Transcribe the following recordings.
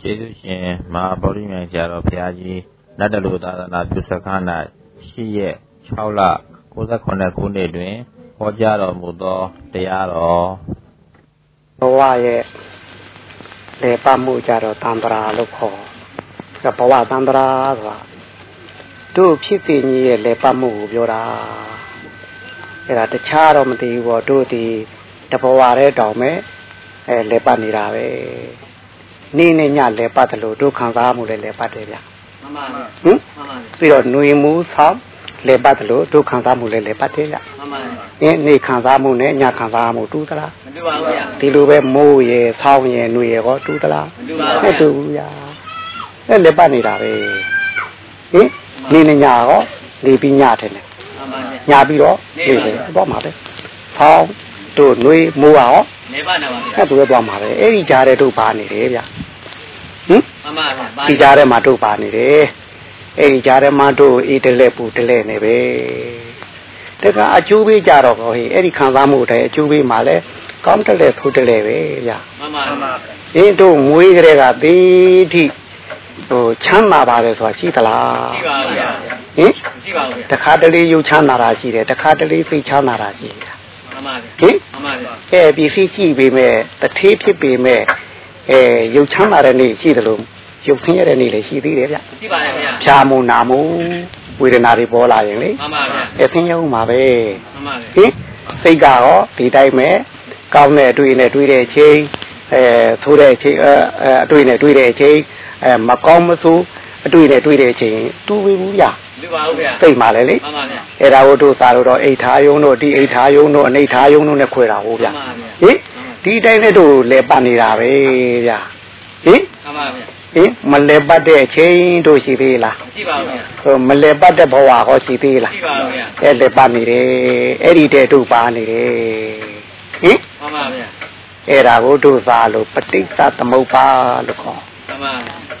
ကျေးဇူးရှင်မဟာဗောဓိမြိုင်ဆရာတော်ဘုရားကြီးနတ်တလူသာသနာပြုစခန်း၌ရှိရက်6လ68ခုနှစ်တွင်ဟောကြားတော်မူသောတရားတော်ဘဝရဲ့လေပတ်မှုကြတော့တန္တရာလို့ခေါ်ဘဝတန္တရာဆိုတာတို့ဖြစ်ပြင်းကြီးရဲ့လေပတ်မှုကိုပြောတာအဲ့ဒါတခြားတော့မသိဘူးပေါ့တို့ဒီတဘဝရဲတောင်မဲ့အဲလေပတ်နေတာပဲ နေ့နဲ့ညလဲပတ်တယ်လို့တို့ခံစားမှုလည်းလဲပတ်တယ်ဗျမှန်ပါဗျဟင်မှန်ပါပြီးတော့နှွေမှုဆောင်းလဲပတ်တယ်လို့တို့ခံစားမှုလည်းလဲပတ်တယ်ဗျမှန်ပါအင်းနေ့ခံစားမှုနဲ့ညခံစားမှုတူသလားမတူပါဘူးဗျဒီလိုပဲမိုးရယ်ဆောင်းရယ်နှွေရယ်ကောတူသလားမတူပါဘူးမတူဘူးဗျအဲ့လဲပတ်နေတာပဲဟင်နေ့နဲ့ညရောနေပြီးညတယ်လေညာပြီးတော့နေတယ်တော့မှာပဲဆောင်းတို့နှွေမိုးရောနေပါနေပါဗျအဲ့တူပဲတော့မှာပဲအဲ့ဒီကြားတဲ့တို့ပါနေတယ်ဗျ မှန်ပါဗျဒီကြားထဲမှာတို့ပါနေတယ်အဲ့ဒီကြားထဲမှာတို့အေးတလဲပူတလဲနေပဲတကအကျိုးပေးကြတော့ဟောဟေးအဲ့ဒီခံစားမှုတဲ့အကျိုးပေးမှလည်းကောင်းတယ်လေဖူတယ်လေပဲဗျမှန်ပါမှန်ပါအင်းတို့ငွေကလေးကသေတိဟိုချမ်းသာပါတယ်ဆိုတာရှိသလားရှိပါဘူးဗျဟင်ရှိပါဘူးဗျတခါတလေရုပ်ချမ်းသာတာရှိတယ်တခါတလေစိတ်ချမ်းသာတာရှိတယ်မှန်ပါဗျဟင်မှန်ပါဗျအဲပစ္စည်းကြည့်ပေမဲ့တထေးဖြစ်ပေမဲ့အဲရုပ်ချမ်းသာတဲ့နေ့ရှိတယ်လို့ ရုပ်ဆင်းရဲတဲ့နေ့လည်းရှိသေးတယ်ဗျရှိပါတယ်ဗျဖြာမှုနာမှုဝေဒနာတွေပေါ်လာရင်လေမှန်ပါဗျအဲဆင်းရဲမှုမှာပဲမှန်ပါဗျဟင်စိတ်ကရောဒီတိုင်းပဲကောင်းတဲ့အတွေ့နဲ့တွေ့တဲ့အချိန်အဲသိုးတဲ့အချိန်အဲအတွေ့နဲ့တွေ့တဲ့အချိန်အဲမကောင်းမဆိုးအတွေ့နဲ့တွေ့တဲ့အချိန်တူပြီဘူးဗျလူပါဘူးဗျစိတ်မှလည်းလေမှန်ပါဗျအဲ့ဒါကိုတို့စာလို့တော့အိဋ္ဌာယုံတို့ဒီအိဋ္ဌာယုံတို့အနိဋ္ဌာယုံတို့နဲ့ခွဲတာဟုတ်ဗျဟင်ဒီတိုင်းနဲ့တို့လဲပတ်နေတာပဲဗျဟင်မှန်ပါဗျ ဟင်မလဲပတ်တဲ့အချိန်တို့ရှိသေးလားရှိပါဘူးဗျဟိုမလဲပတ်တဲ့ဘဝဟောရှိသေးလားရှိပါဘူးဗျအဲ့လဲပတ်နေတယ်အဲ့ဒီတဲ့တို့ပါနေတယ်ဟင်မှန်ပါဗျအဲ့ဒါကိုတို့စာလို့ပဋိစ္စသမုပ္ပါလို့ခေါ်မှန်ပါ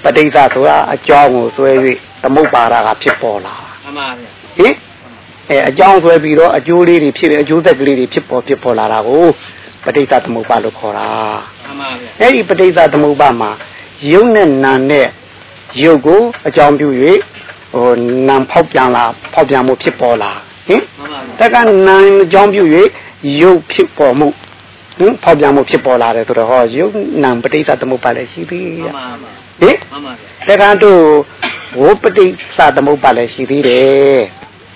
ပဋိစ္စဆိုတာအကြောင်းကိုဆွဲ၍သမုပ္ပါဒကဖြစ်ပေါ်လာမှန်ပါဗျဟင်အဲအကြောင်းဆွဲပြီးတော့အကျိုးလေးတွေဖြစ်တယ်အကျိုးသက်ကလေးတွေဖြစ်ပေါ်ဖြစ်ပေါ်လာတာကိုပဋိစ္စသမုပ္ပါလို့ခေါ်တာမှန်ပါဗျအဲ့ဒီပဋိစ္စသမုပ္ပါမှာ ယုံနဲ့နာနဲ့ယုတ်ကိုအကြောင်းပြု၍ဟိုနာဖောက်ပြန်လာဖောက်ပြန်မှုဖြစ်ပေါ်လာဟင်တက္ကနာအကြောင်းပြု၍ယုတ်ဖြစ်ပေါ်မှုဟင်ဖောက်ပြန်မှုဖြစ်ပေါ်လာတယ်ဆိုတော့ဟောယုတ်နာပဋိစ္စသမုပ္ပါလည်းရှိသေးရဲ့မှန်ပါဟင်မှန်ပါတက္ကတို့ဝပဋိစ္စသမုပ္ပါလည်းရှိသေးတယ်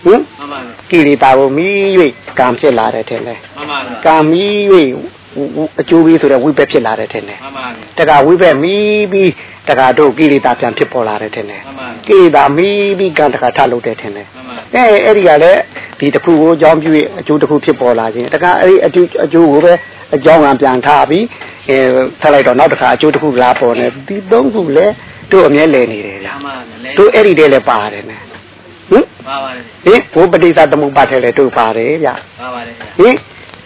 ဟင်မှန်ပါကိရိတာကိုမိ၍ကံဖြစ်လာတယ်ထင်တယ်မှန်ပါကံမိ၍ အကျိုးပေးဆိုတဲ့ဝိဘက်ဖြစ်လာတယ်ထင်တယ်မှန်ပါတက္ကဝိဘက်မိပြီးတက္ကတို့ကိရိတာပြန်ဖြစ်ပေါ်လာတယ်ထင်တယ်မှန်ပါကိရိတာမိပြီးကံတက္ကထလုပ်တယ်ထင်တယ်မှန်ပါအဲအဲ့ဒီကလည်းဒီတစ်ခုကိုအကြောင်းပြု၍အကျိုးတစ်ခုဖြစ်ပေါ်လာခြင်းတက္ကအဲ့ဒီအကျိုးအကျိုးကိုပဲအကြောင်းကပြန်ထားပြီးအဲဆက်လိုက်တော့နောက်တစ်ခါအကျိုးတစ်ခုလာပေါ်နေဒီသုံးခုလည်းတို့အမြဲလဲနေတယ်ဗျာတို့အဲ့ဒီတည်းလည်းပါတယ်နဲ့ဟင်ပါပါတယ်ဟင်ဘုပတိသသမုပ္ပါထဲလည်းတို့ပါတယ်ဗျာပါပါတယ်ဟင်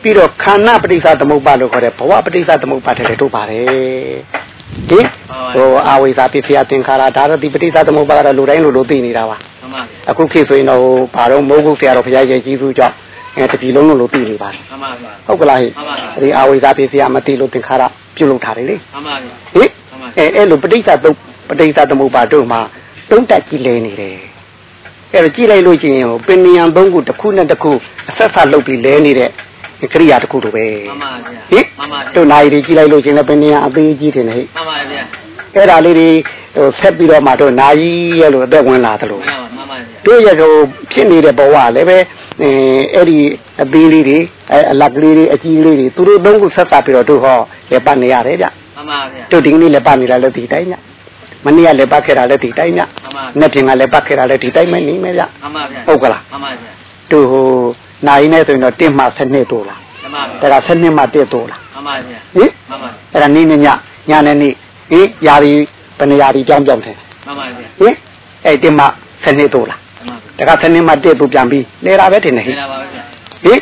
ပြီးတော့ခန္ဓာပတိသသမုပ္ပါလို့ခေါ်တယ်ဘဝပတိသသမုပ္ပါထဲလည်းတို့ပါတယ်ဟင်ဟိုအာဝိဇာပိဖယသင်္ခါရဒါတော့ဒီပတိသသမုပ္ပါကတော့လူတိုင်းလူလိုသိနေတာပါအခုခေတ်ဆိုရင်တော့ဘာတော့မိုးကုတ်ဆရာတော်ဘုရားရဲ့ကြီးစုကြောင့်အဲတပြီလုံးလုံးလို့သိနေပါတယ်မှန်ပါပါဟုတ်ကလားဟိဒီအာဝိဇ္ဇာပိစရာမသိလို့သင်္ခါရပြုတ်လုပ်ထားတယ်လေမှန်ပါပါဟိအဲအဲ့လိုပဋိစ္စသုတ်ပဋိစ္စသမုပ္ပါတို့မှာတုံးတက်ကြည့်လဲနေတယ်အဲ့တော့ကြည့်လိုက်လို့ချင်းဟိုပင်ဉဏ်သုံးခုတစ်ခုနဲ့တစ်ခုအဆက်ဆက်လုပ်ပြီးလဲနေတဲ့ ကရိယာတစ်ခုလိုပဲမှန်ပါဗျာဟိမှန်ပါတို့နိုင်တွေကြည့်လိုက်လို့ချင်းလည်းပင်ဉဏ်အသေးကြီးတယ်ဟိမှန်ပါဗျာအဲ့ဒါလေးတွေဟိုဆက်ပြီးတော့မှတို့နာကြီးရဲ့လို့အသက်ဝင်လာတယ်လို့မှန်ပါဗျာတို့ရဲ့ဟိုဖြစ်နေတဲ့ဘဝလည်းပဲအဲအဲ့ဒီအသေးလေးတွေအဲအလက်ကလေးတွေအကြီးလေးတွေသူတို့သုံးခုဆက်စားပြီးတော့တို့ဟောလက်ပတ်နေရတယ်ဗျမှန်ပါဗျာတို့ဒီကနေ့လက်ပတ်နေတာလည်းဒီတိုင်းညမနေ့ကလည်းပတ်ခဲ့တာလည်းဒီတိုင်းညနေ့ပြင်ကလည်းပတ်ခဲ့တာလည်းဒီတိုင်းပဲနေမယ်ဗျမှန်ပါဗျာဟုတ်ကလားမှန်ပါဗျာတို့ဟို နိုင်နေဆိုရင်တော့1မှ7တိုးလားမှန်ပါဗျာဒါက7မှ1တိုးလားမှန်ပါဗျာဟင်မှန်ပါအဲ့ဒါနေ့နဲ့ညညနဲ့နေ့ဟင်ယာရီဘယ်နေရာဒီကြောင်းကြောင်းတယ်မှန်ပါဗျာဟင်အဲ့1မှ7တိုးလားတခါစနေမှတက်သူပြန်ပြီးလဲတာပဲထင်တယ်ဟိလဲပါပဲဗျဟိ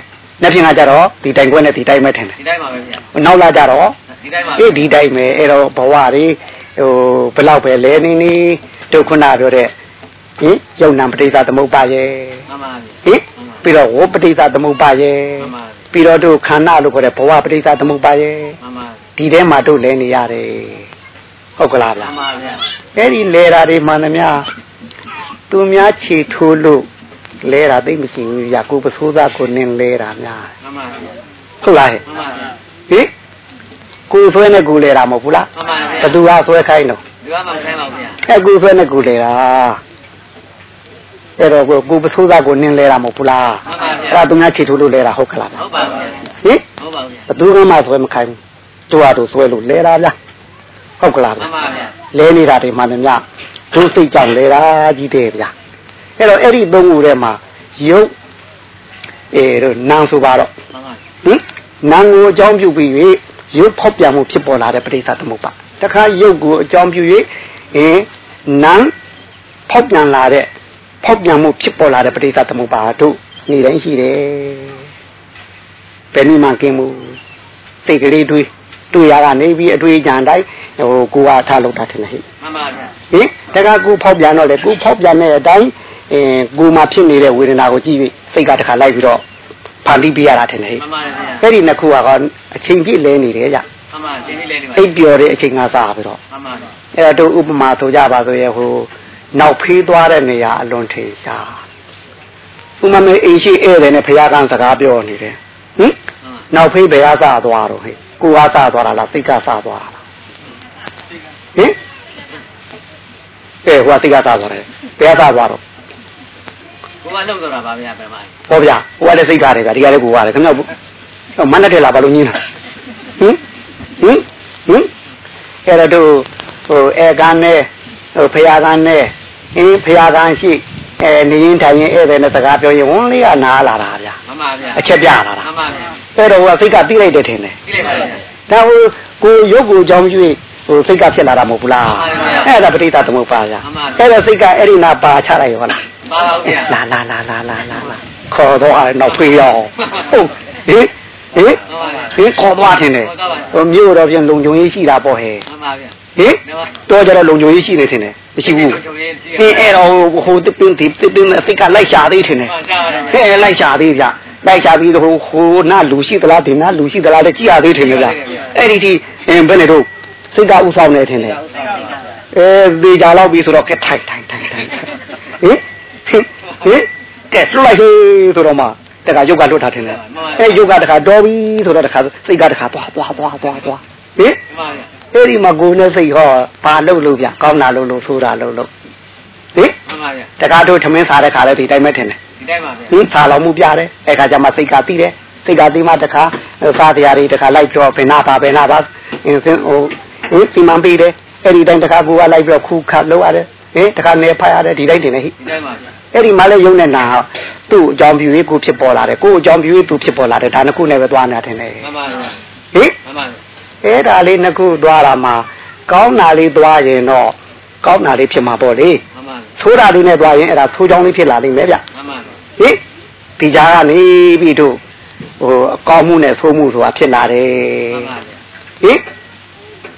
နှစ်ပြင်ကကြတော့ဒီတိုင်ခွဲနဲ့ဒီတိုင်ပဲထင်တယ်ဒီတိုင်ပါပဲဗျနောက်လာကြတော့ဒီတိုင်ပါအေးဒီတိုင်ပဲအဲ့တော့ဘဝတွေဟိုဘလောက်ပဲလဲနေနေဒုက္ခနာပြောတဲ့ဟင်ယုံနာပဋိသသမုပ္ပါရဲ့မှန်ပါဟင် ပြီးတော့ဝပဋိသသမုပ္ပါရဲ့မှန်ပါပြီးတော့တို့ခန္ဓာလို့ခေါ်တဲ့ဘဝပဋိသသမုပ္ပါရဲ့မှန်ပါဒီထဲမှာတို့လဲနေရတယ်ဟဟုတ်ကလားဗျာမှန်ပါဗျာအဲ့ဒီလဲတာတွေမှန်သမျှသူများခြေထိုးလို့လဲတာသိမရှိဘူးဗျာကိုပစိုးသားကိုနင်းလဲတာများမှန်ပါဗျာဟုတ်လားဟဲ့မှန်ပါဗျာဟင်ကိုဆွဲနဲ့ကိုလဲတာမဟုတ်ဘူးလားမှန်ပါဗျာဘသူကဆွဲခိုင်းတော့ဒီကမှဆိုင်ပါဗျာအဲ့ကိုဆွဲနဲ့ကိုလဲတာ အဲ့တော့ကိုကိုပစိုးသားကိုနင်းလဲတာမဟုတ်ဘူးလားမှန်ပါဗျာအဲ့ဒါသူများခြေထိုးလို့လဲတာဟုတ်ကလားဗျာဟုတ်ပါဗျာဟင်ဟုတ်ပါဗျာဘသူကမှဆွဲမခိုင်းဘူးသူကသူဆွဲလို့လဲတာဗျာဟုတ်ကလားမှဗျာန်ပါဗျာလဲနေတာတွေမှန်သမျှဒုစိတ်ကြောင့်လဲတာကြီးတယ်ဗျာအဲ့တော့အဲ့ဒီသုံးခုထဲမှာယုတ်အဲတို့နာမ်ဆိုပါတော့မှန်ပါဟင်နာမ်ကိုအကြောင်းပြုပြီး၍ရုပ်ဖောက်ပြန်မှုဖြစ်ပေါ်လာတဲ့ပရိသတ်သမုပ္ပါတခါရုပ်ကိုအကြောင်းပြု၍အင်းနာမ်ဖောက်ပြန်လာတဲ့ ဖောက်ပြန်မှုဖြစ်ပေါ်လာတဲ့ပရိသတ်သမုပ္ပါတို့နေတိုင်းရှိတယ်ဘယ်နည်းမှကင်းမှုစိတ်ကလေးတွေးတွေ့ရကနေပြီးအတွေ့အကြံတိုင်းဟိုကိုကထားလို့တာထင်တယ်ဟဲ့မှန်ပါဗျာဟင်တခါကိုဖောက်ပြန်တော့လေကိုဖောက်ပြန်တဲ့အတိုင်းအင်းကိုမှဖြစ်နေတဲ့ဝေဒနာကိုကြည့်ပြီးစိတ်ကတခါလိုက်ပြီးတော့ဖန်တီးပြရတာထင်တယ်ဟဲ့မှန်ပါဗျာအဲ့ဒီနှစ်ခုကတော့အချိန်ပြည့်လဲနေတယ်ကြမှန်ပါရှင်းနေလေနေပါအိပ်ပျော်တဲ့အချိန်ကစားပြီးတော့မှန်ပါဗျာအဲ့တော့ဥပမာဆိုကြပါဆိုရဲ့ဟို နောက်ဖေးသွားတဲ့နေရာအလွန်ထေရှားဥမာမေအိမ်ရှိဧည့်သည်နဲ့ဖခင်ကစကားပြောနေတယ်ဟင်နောက်ဖေးဘယ်ကစားသွားတော့ဟဲ့ကိုကစားသွားတာလားစိတ်ကစားသွားတာလားဟင်အဲဟိုကစိတ်ကစားသွားတယ်ဘယ်ကစားသွားတော့ကိုကလောက်တော့တာပါဗျာပြန်ပါဟောဗျာဟိုကလည်းစိတ်ကားတယ်ဗျာဒီကလည်းကိုကလည်းခင်ဗျားမနဲ့တယ်လားဘာလို့ညင်းတာဟင်ဟင်ဟင်အဲ့တော့တို့ဟိုအဲကန်းနဲ့ဟိုဖရာကန်းနဲ့ အင်းဖရာကန်းရှိအဲနေရင်ထိုင်ရင်ဧည့်သည်နဲ့စကားပြောရင်ဝန်းလေးကနားလာတာဗျာမှန်ပါဗျာအချက်ပြလာတာမှန်ပါဗျာအဲ့တော့ဟိုကစိတ်ကတိလိုက်တယ်ထင်တယ်ကြည့်လိုက်ပါဗျာဒါဟိုကိုရုပ်ကိုအကြောင်းပြု၍ဟိုစိတ်ကဖြစ်လာတာမဟုတ်ဘူးလားမှန်ပါဗျာအဲ့ဒါပဋိသသမုပ္ပါဗျာမှန်ပါဗျာအဲ့တော့စိတ်ကအဲ့ဒီနာပါချလိုက်ရောလားပါပါဗျာလာလာလာလာလာလာလာခေါ်တော့အဲ့နောက်ဖေးရအောင်ဟုတ်ဟင်ဟင်ဟင်ခေါ်သွားတယ်နဲ့ဟိုမြို့တော့ပြင်လုံခြုံရေးရှိတာပေါ့ဟဲ့မှန်ပါဗျာ ဟင်တော့ကြတော့လုံခြုံရေးရှိနေတယ်နဲ့မရှိဘူးဟင်အဲ့တော့ဟိုတပင်းဒီတပင်းအစ်ကလိုက်ရှာသေးတယ်နဲ့မှန်ကြပါဗျာဟဲ့လိုက်ရှာသေးဗျလိုက်ရှာပြီးတော့ဟိုနာလူရှိသလားဒီနာလူရှိသလားတဲ့ကြည့်ရသေးတယ်ဗျအဲ့ဒီဒီအင်းဘယ်နဲ့တော့စိတ်ကဥဆောင်နေတယ်နဲ့အဲဒီကြတော့ပြီဆိုတော့ကဲထိုင်ထိုင်ထိုင်ထိုင်ဟင်ဟင်ဟင်ကဲလွတ်လိုက်ဟေးဆိုတော့မှတခါရုပ်ကလွတ်ထားတယ်နဲ့အဲရုပ်ကတခါတော်ပြီဆိုတော့တခါစိတ်ကတခါသွားသွားသွားသွားသွားဟင်မှန်ပါဗျာ အဲ့ဒီမှာကိုယ်နဲ့စိတ်ဟောဘာလုပ်လို့ဗျကောင်းတာလုပ်လို့ဆိုးတာလုပ်လို့ဟင်မှန်ပါဗျာတခါတို့ထမင်းစားတဲ့ခါလဲဒီတိုင်းပဲထင်တယ်ဒီတိုင်းပါဗျာဟင်စားလောင်မှုပြတယ်အဲ့ခါကျမှစိတ်ကသိတယ်စိတ်ကသိမှတခါစားတရားတွေတခါလိုက်ပြောဘယ်နာပါဘယ်နာပါအင်းစင်ဟိုဟင်စီမံပေးတယ်အဲ့ဒီတိုင်းတခါကိုကလိုက်ပြောခူခတ်လုပ်ရတယ်ဟင်တခါနေဖတ်ရတယ်ဒီတိုင်းတင်နေဟိဒီတိုင်းပါဗျာအဲ့ဒီမှလည်းယုံနေတာသူ့အကြောင်းပြုရေးကိုဖြစ်ပေါ်လာတယ်ကို့အကြောင်းပြုရေးသူဖြစ်ပေါ်လာတယ်ဒါနှစ်ခုနဲ့ပဲသွားနေတာထင်တယ်မှန်ပါဗျာဟင်မှန်ပါဗျာ အဲ့ဒါလေးနှစ်ခုသွားတာမှာကောင်းတာလေးသွားရင်တော့ကောင်းတာလေးဖြစ်မှာပေါ့လေမှန်ပါဗျာဆိုးတာလေးနဲ့သွားရင်အဲ့ဒါဆိုးချောင်းလေးဖြစ်လာလိမ့်မယ်ဗျမှန်ပါဗျာဟင်ဒီကြားကနေပြီးတော့ဟိုအကောင်းမှုနဲ့ဆိုးမှုဆိုတာဖြစ်လာတယ်မှန်ပါဗျာဟင်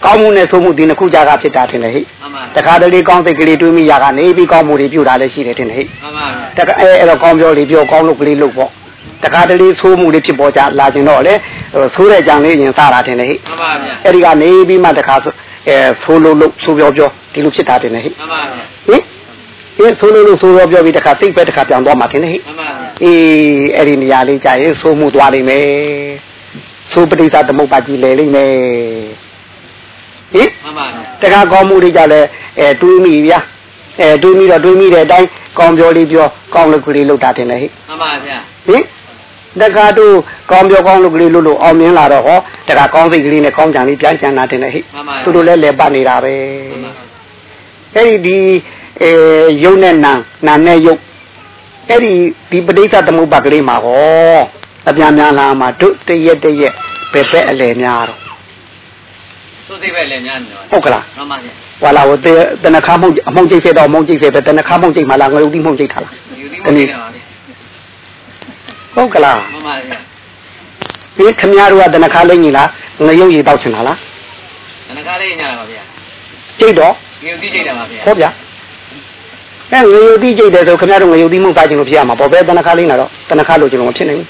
ကောင်းမှုနဲ့ဆိုးမှုဒီနှစ်ခုကြားကဖြစ်တာထင်တယ်ဟိမှန်ပါတခါတလေကောင်းစိတ်ကလေးတွေးမိရကနေပြီးကောင်းမှုတွေပြုတာလည်းရှိတယ်ထင်တယ်ဟိမှန်ပါဗျာတခါအဲအဲ့တော့ကောင်းပြောလေးပြောကောင်းလို့ကလေးလို့ပေါ့တခါတလေဆိုးမှုတွေဖြစ်ပေါ်ကြလာခြင်းတော့လေဟို ဆိုးတဲ့ကြံလေးရင်စားတာထင်တယ်ဟိမှန်ပါဗျာအဲ့ဒီကနေပြီးမှတခါဆိုအဲဆိုးလို့လို့ဆိုးပြောပြောဒီလိုဖြစ်တာတင်နေဟိမှန်ပါဗျာဟင်ဒီဆိုးလို့လို့ဆိုးပြောပြောပြီးတခါစိတ်ပဲတခါပြောင်းသွားမှတင်နေဟိမှန်ပါဗျာအေးအဲ့ဒီနေရာလေးကြာရင်ဆိုးမှုသွားလိမ့်မယ်ဆိုးပဋိသသမုပ္ပါကြီးလဲလိမ့်မယ်ဟင်မှန်ပါဗျာတခါကောင်းမှုတွေကြလဲအဲတွေးမိဗျာအဲတွေးမိတော့တွေးမိတဲ့အတိုင်းကောင်းပြောလေးပြောကောင်းလို့ကလေးလောက်တာတင်နေဟိမှန်ပါဗျာဟင် တခါတို့ကောင်းပြောကောင်းလို့ကလေးလို့လို့အောင်မြင်လာတော့ဟောတခါကောင်းစိတ်ကလေးနဲ့ကောင်းကြံလေးပြန်ကြံတာတင်နေဟိမှန်ပါသူတို့လည်းလဲပတ်နေတာပဲမှန်ပါအဲ့ဒီဒီအဲယုံနဲ့နာနာနဲ့ယုတ်အဲ့ဒီဒီပဋိစ္စသမုပ္ပါကလေးမှာဟောအပြန်များလာမှာတို့တရက်တရက်ပဲပဲအလဲများတော့သူစိတ်ပဲလည်းများနေတော့ဟုတ်ကလားမှန်ပါဗျာဟွာလာဟိုတနခါမုံအမုံကျိတ်ဆက်တော့မုံကျိတ်ဆက်ပဲတနခါမုံကျိတ်မှာလားငရုတ်တိမုံကျိတ်ထားလားယူဒီမနေပါဗျာ ဟုတ်ကလားမှန်ပါဗျာဒီခမည်းတော်ကတနခါလိမ့်ကြီးလားငရုတ်ရီတောက်ချင်တာလားတနခါလေးညလာပါဗျာကျိတ်တော့ယူဒီကြိတ်တာပါဗျာဟောဗျာအဲငရုတ်တိကျိတ်တယ်ဆိုခမည်းတော်ငရုတ်တိမုံစားချင်လို့ဖြစ်ရမှာပေါ့ပဲတနခါလိမ့်တာတော့တနခါလို့ကျွန်တော်မဖြစ်နိုင်ဘူး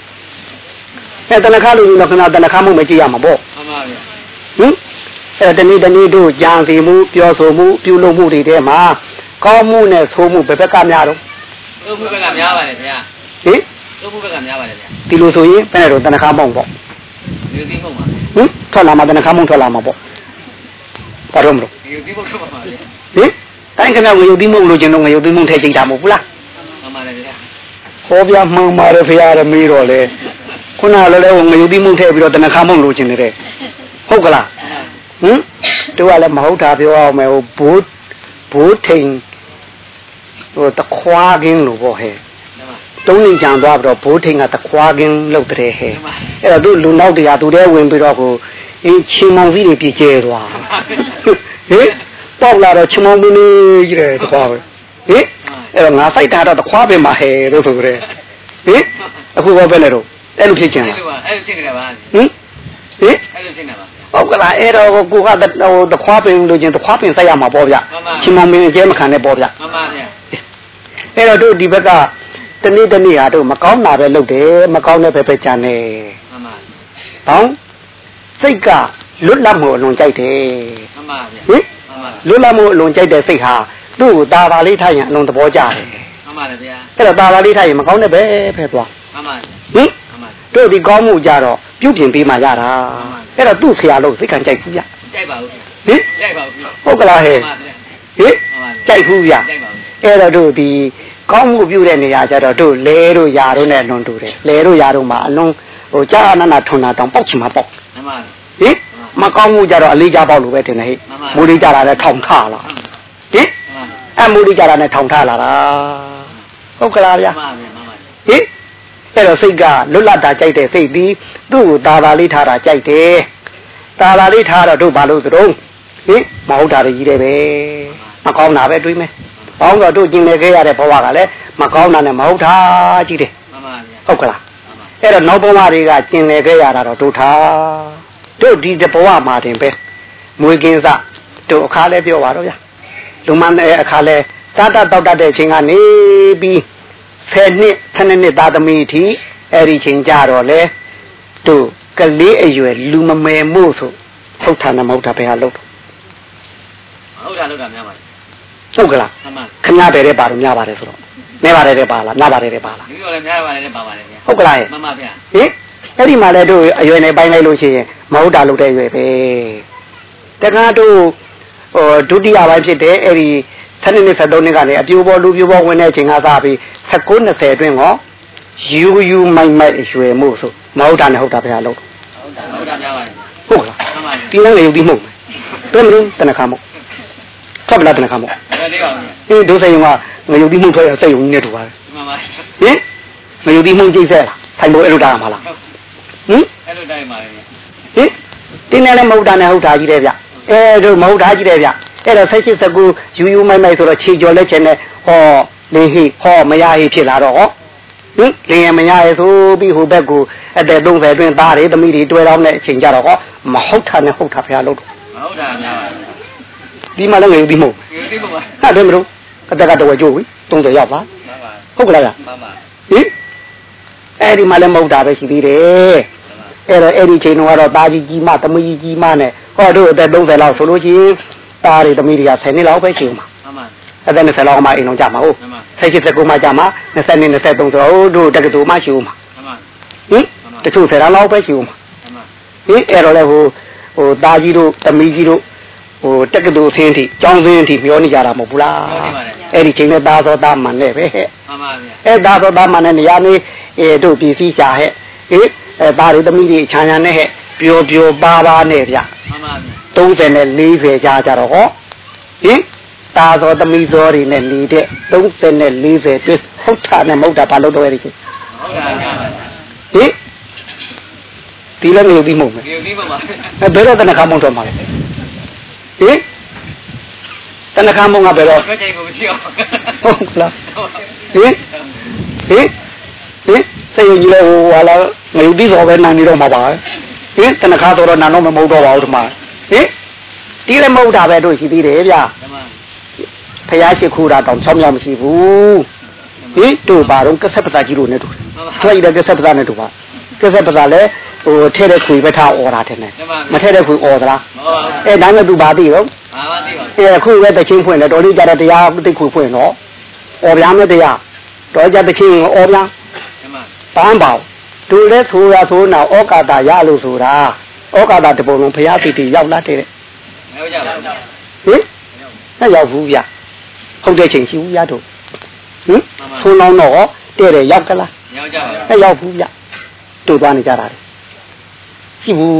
အဲတနခါလို့ရင်တော့ခဏတနခါမုံမကြည့်ရမှာပေါ့မှန်ပါဗျာဟင်အဲတနေ့တနေ့တို့ကြံစီမှုပြောဆိုမှုပြုလုပ်မှုတွေထဲမှာကောင်းမှုနဲ့ဆိုးမှုဘယ်ဘက်ကများတော့သုတ်မှုဘက်ကများပါတယ်ဗျာဟင် သုတ်မှုဘက်ကများပါတယ်ဗျာဒီလိုဆိုရင်ဘယ်နဲ့တော့တဏှာမောင်းပေါ့ဒီလိုသိမှုပါဟင်ထွက်လာမှတဏှာမောင်းထွက်လာမှာပေါ့ဘာလို့မလို့ဒီလိုသိမှုတော့ပါဗျာဟင်တိုင်းကငရုတ်တိမုံလို့ကျင်တော့ငရုတ်တိမုံထဲကြိတ်တာမဟုတ်ဘူးလားမှန်ပါတယ်ဗျာဟောပြမှန်ပါတယ်ဖေရမေးတော့လေခုနလည်းလည်းငရုတ်တိမုံထဲပြီးတော့တဏှာမောင်းလို့ကျင်နေတယ်ဟုတ်ကလားဟင်တို့ကလည်းမဟုတ်တာပြောအောင်မယ်ဟိုဘိုးဘိုးထိန်ဟိုတခွားကင်းလို့ပေါ့ဟဲ့ မှန်ပါတုံးနေကြံသွားပြီးတော့ဘိုးထိန်ကတခွားကင်းလောက်တဲ့ဟဲ့မှန်ပါအဲ့တော့သူလူနောက်တရားသူတဲဝင်ပြီးတော့ကိုအင်းချင်းမောင်ကြီးတွေပြည့်ကျဲသွားဟင်ပေါက်လာတော့ချင်းမောင်မင်းကြီးတဲ့တခွားပဲဟင်အဲ့တော့ငါစိုက်တာတော့တခွားပဲမှာဟဲ့လို့ဆိုကြတယ်ဟင်အခုဘောပဲလေတော့အဲ့လိုဖြစ်ချင်အဲ့လားလိုပါအဲ့လိုဖြစ်နေပါဟင်ဟင်အဲ့လိုဖြစ်နေပါဟုတ်ကလားအဲ့တော့ကိုကဟိုတခွားပင်လို့ချင်းတခွားပင်စိုက်ရမှာပေါ့ဗျချင်းမောင်မင်းအကျဲမခံနဲ့ပေါ့ဗျမှန်ပါဗျာအဲ့တော့တို့ဒီဘက်က တနေ့တနေ့ဟာတို့မကောင်းတာပဲလုပ်တယ်မကောင်းတဲ့ပဲပဲကြံနေ မှန်ပါ ဟောင်းစိတ်ကလွတ်လပ်မှုအလွန်ကြိုက်တယ် မှန်ပါဗျာ ဟင် မှန်ပါ လွတ်လပ်မှုအလွန်ကြိုက်တဲ့စိတ်ဟာသူ့ကိုตาပါလေးထားရင်အလွန်သဘောကျတယ် မှန်ပါတယ်ဗျာ အဲ့တော့ตาပါလေးထားရင်မကောင်းတဲ့ပဲဖဲသွား မှန်ပါ ဟင် မှန်ပါ တို့ဒီကောင်းမှုကြတော့ပြုပြင်ပေးမှရတာအဲ့တော့သူ့ဆရာလို့စိတ်ခံကြိုက်ဘူးဗျ ကြိုက်ပါဦး ဟင် ကြိုက်ပါဦး ဟုတ်ကလားဟဲ့ မှန်ပါဗျာ ဟင်ကြိုက်ဘူးဗျ ကြိုက်ပါဦး အဲ့တော့တို့ဒီ ကောင်းမှုပြုတဲ့နေရာကျတော့တို့လဲတို့ຢာတို့နဲ့လွန်တူတယ်လဲတို့ຢာတို့မှာအလုံးဟိုကြာနာနာထွန်တာတောင်ပေါက်ချင်မှာပေါက်ဟင်မကောင်းမှုကြတော့အလေးကြပေါက်လို့ပဲတင်တယ်ဟိမူလေးကြတာနဲ့ထောင်ထလာဟင်အမူလေးကြတာနဲ့ထောင်ထလာတာဟုတ်ကလားဗျာဟင်အဲ့တော့စိတ်ကလွတ်လပ်တာကြိုက်တဲ့စိတ်ပြီးသူ့ကိုတာတာလေးထားတာကြိုက်တယ်တာတာလေးထားတော့တို့ဘာလို့သတို့ဟင်မဟုတ်တာတွေကြီးတယ်ပဲမကောင်းတာပဲတွေးမယ် ကောင်းတော့တို့ကျင်နေခဲ့ရတဲ့ဘဝကလည်းမကောင်းတာနဲ့မဟုတ်တာကြီးတယ်မှန်ပါဗျာဟုတ်ကလားမှန်ပါအဲ့တော့နောက်ဘဝတွေကကျင်နေခဲ့ရတာတော့တို့ထားတို့ဒီတဘဝမှာတင်ပဲမွေကင်းစတို့အခါလဲပြောပါတော့ဗျာလူမန်းတဲ့အခါလဲစားတတ်တောက်တတ်တဲ့အချိန်ကနေပြီး10နှစ်12နှစ်သားသမီးအထိအဲ့ဒီချိန်ကြတော့လေတို့ကလေးအရွယ်လူမမယ်မို့ဆိုဟုတ်တာနဲ့မဟုတ်တာပဲဟာလို့ဟုတ်တာလို့တာများပါ ဟုတ်ကလားမှန်ပါခဏပဲတဲ့ပါတော့များပါတယ်ဆိုတော့နေပါတယ်တဲ့ပါလားများပါတယ်တဲ့ပါလားဒီလိုလည်းများပါတယ်လည်းပါပါတယ်ဗျာဟုတ်ကလားဟဲ့မှန်ပါဗျာဟင်အဲ့ဒီမှာလဲတို့အရွယ်နဲ့ပိုင်းလိုက်လို့ရှိရင်မဟုတ်တာလုပ်တဲ့ရွယ်ပဲတက္ကနာတို့ဟိုဒုတိယပိုင်းဖြစ်တဲ့အဲ့ဒီ7နှစ်73နှစ်ကနေအပြိုးပေါ်လူပြိုးပေါ်ဝင်တဲ့အချိန်ကစပြီး19 20အတွင်းကယူယူမိုက်မိုက်အရွယ်မှုဆိုမဟုတ်တာနဲ့ဟုတ်တာပဲလို့ဟုတ်တာဟုတ်တာများပါတယ်ဟုတ်လားမှန်ပါဒီလမ်းငယ်ယူပြီးမှုဘယ်မလို့တနခါမို့ ဆက်ပလာတနခါမို့ဒါလေးပါဗျာအေးဒုစိယုံကငယ်ယူပြီးမှုထွက်ရစိတ်ယုံနဲ့တူပါတယ်မှန်ပါဟင်ငယ်ယူပြီးမှုကြိတ်ဆက်လားထိုင်လို့အဲ့လိုတားမှာလားဟင်အဲ့လိုတိုင်းပါလေဗျာဟင်တင်းနဲ့လည်းမဟုတ်တာနဲ့ဟုတ်တာကြီးတယ်ဗျအဲတို့မဟုတ်တာကြီးတယ်ဗျအဲ့တော့ဆက်ရှိစကူယူယူမိုက်မိုက်ဆိုတော့ခြေကြော်လက်ချင်နဲ့ဟောလင်းဟိဟောမရဟိဖြစ်လာတော့ဟောဟင်လင်းရမရရဆိုပြီးဟိုဘက်ကိုအသက်30အတွင်းသားတွေသမီးတွေတွဲတော့တဲ့အချိန်ကြတော့ဟောမဟုတ်တာနဲ့ဟုတ်တာဖះလို့ဟုတ်တာများပါတယ် ဒီမှာလည်းငယ်ပြီးမဟုတ် ဒီလိုသိပါပါ ဟာတယ်မလို့အသက်ကတဝဲကျိုးပြီ30ရောက်ပါ မှန်ပါ ဟုတ်ကလားဗျ မှန်ပါ ဟင်အဲ့ဒီမှာလည်းမဟုတ်တာပဲရှိသေးတယ်အဲ့တော့အဲ့ဒီချိန်တော့ကတော့ตาကြီးကြီးမသမီးကြီးကြီးမနဲ့ဟောတို့အသက်30လောက်ဆိုလို့ရှိရင်ตาတွေသမီးတွေက10နှစ်လောက်ပဲရှိဦးမှာ မှန်ပါ အသက်20လောက်မှအိမ်လုံးကြမှာဟုတ် မှန်ပါ ဆက်ရှိ19မှကြမှာ20နှစ်23ဆိုတော့ဟိုတို့တက္ကသိုလ်မှရှိဦးမှာ မှန်ပါ ဟင်တချို့10လောက်ပဲရှိဦးမှာ မှန်ပါ ဟင်အဲ့တော့လေဟိုဟိုตาကြီးတို့သမီးကြီးတို့ ဟိုတက္ကသိုလ်ဆင်းထိကျောင်းဆင်းထိမျောနေကြတာမဟုတ်ဘူးလားအဲ့ဒီချိန်နဲ့သာသောသားမှန်နဲ့ပဲဟဲ့မှန်ပါဗျအဲ့သာသောသားမှန်နဲ့နေရာနေအဲတို့ပြည်စည်းချဟဲ့ဟေးအဲသားတွေသမီးတွေခြံခြံနဲ့ဟဲ့ပျော်ပျော်ပါပါနဲ့ဗျမှန်ပါဗျ30နဲ့40ကြာကြတော့ဟောဟင်သာသောသမီးသောတွေနဲ့နေတဲ့30နဲ့40တွေ့ဟုတ်တာနဲ့မဟုတ်တာဘာလို့တော့ရည်ချင်းဟုတ်ပါဗျဟေးဒီလည်းမျိုးပြီးမဟုတ်ဘူးမျိုးပြီးပါပါအဲဘယ်တော့တနခါမှတော့မှာလဲ ဟင်တနခါမုံကဘယ်တော့ဘယ်ချိန်ကိုမရှိအောင်ဟုတ်လားဟင်ဟင်ဟင်စိတ်ကြီးလဲဟိုဟာလာငရုတ်တိစောပဲနိုင်နေတော့မှာပါဟင်တနခါဆိုတော့နာတော့မမဟုတ်တော့ပါဘူးဒီမှာဟင်ဒီလည်းမဟုတ်တာပဲတို့ရှိသေးတယ်ဗျမှန်ပါဖះရှိခိုးတာတောင်6မြောက်မရှိဘူးဟင်တို့ပါတော့ကဆက်ပစာကြီးလို့နဲ့တူတယ်မှန်ပါထွက်ရတဲ့ကဆက်ပစာနဲ့တူပါကဆက်ပစာလဲ ဟိုထဲတဲ့ခွေပဲထားអော်တာတယ်နဲ့ မှန်ပါ မထဲတဲ့ခွေអော်သလား ဟော အဲဒါနဲ့သူဘာသိတော့ ဘာမှသိပါ အဲခုပဲတချင်းဖွင့်တယ်တော်လေးကြတဲ့တရားသိခွေဖွင့်တော့អော်ပြားမဲ့တရားတော်ကြတချင်းអော်ပြား မှန် ပန်းပေါသူလဲဆိုရဆိုနာဩကာတာရလို့ဆိုတာဩကာတာတပုံလုံးဘုရားတိတိရောက်လာတဲ့ မဟုတ်ကြပါဘူး ဟင်အဲ့ရောက်ဘူးဗျဟုတ်တဲ့ချိန်ရှိဘူးဗျတို့ဟင်ဖုန်းလောင်းတော့တဲ့တယ်ရောက်ကလား မဟုတ်ကြပါဘူး အဲ့ရောက်ဘူးဗျတို့သွားနေကြတာလေ ရှိဘူး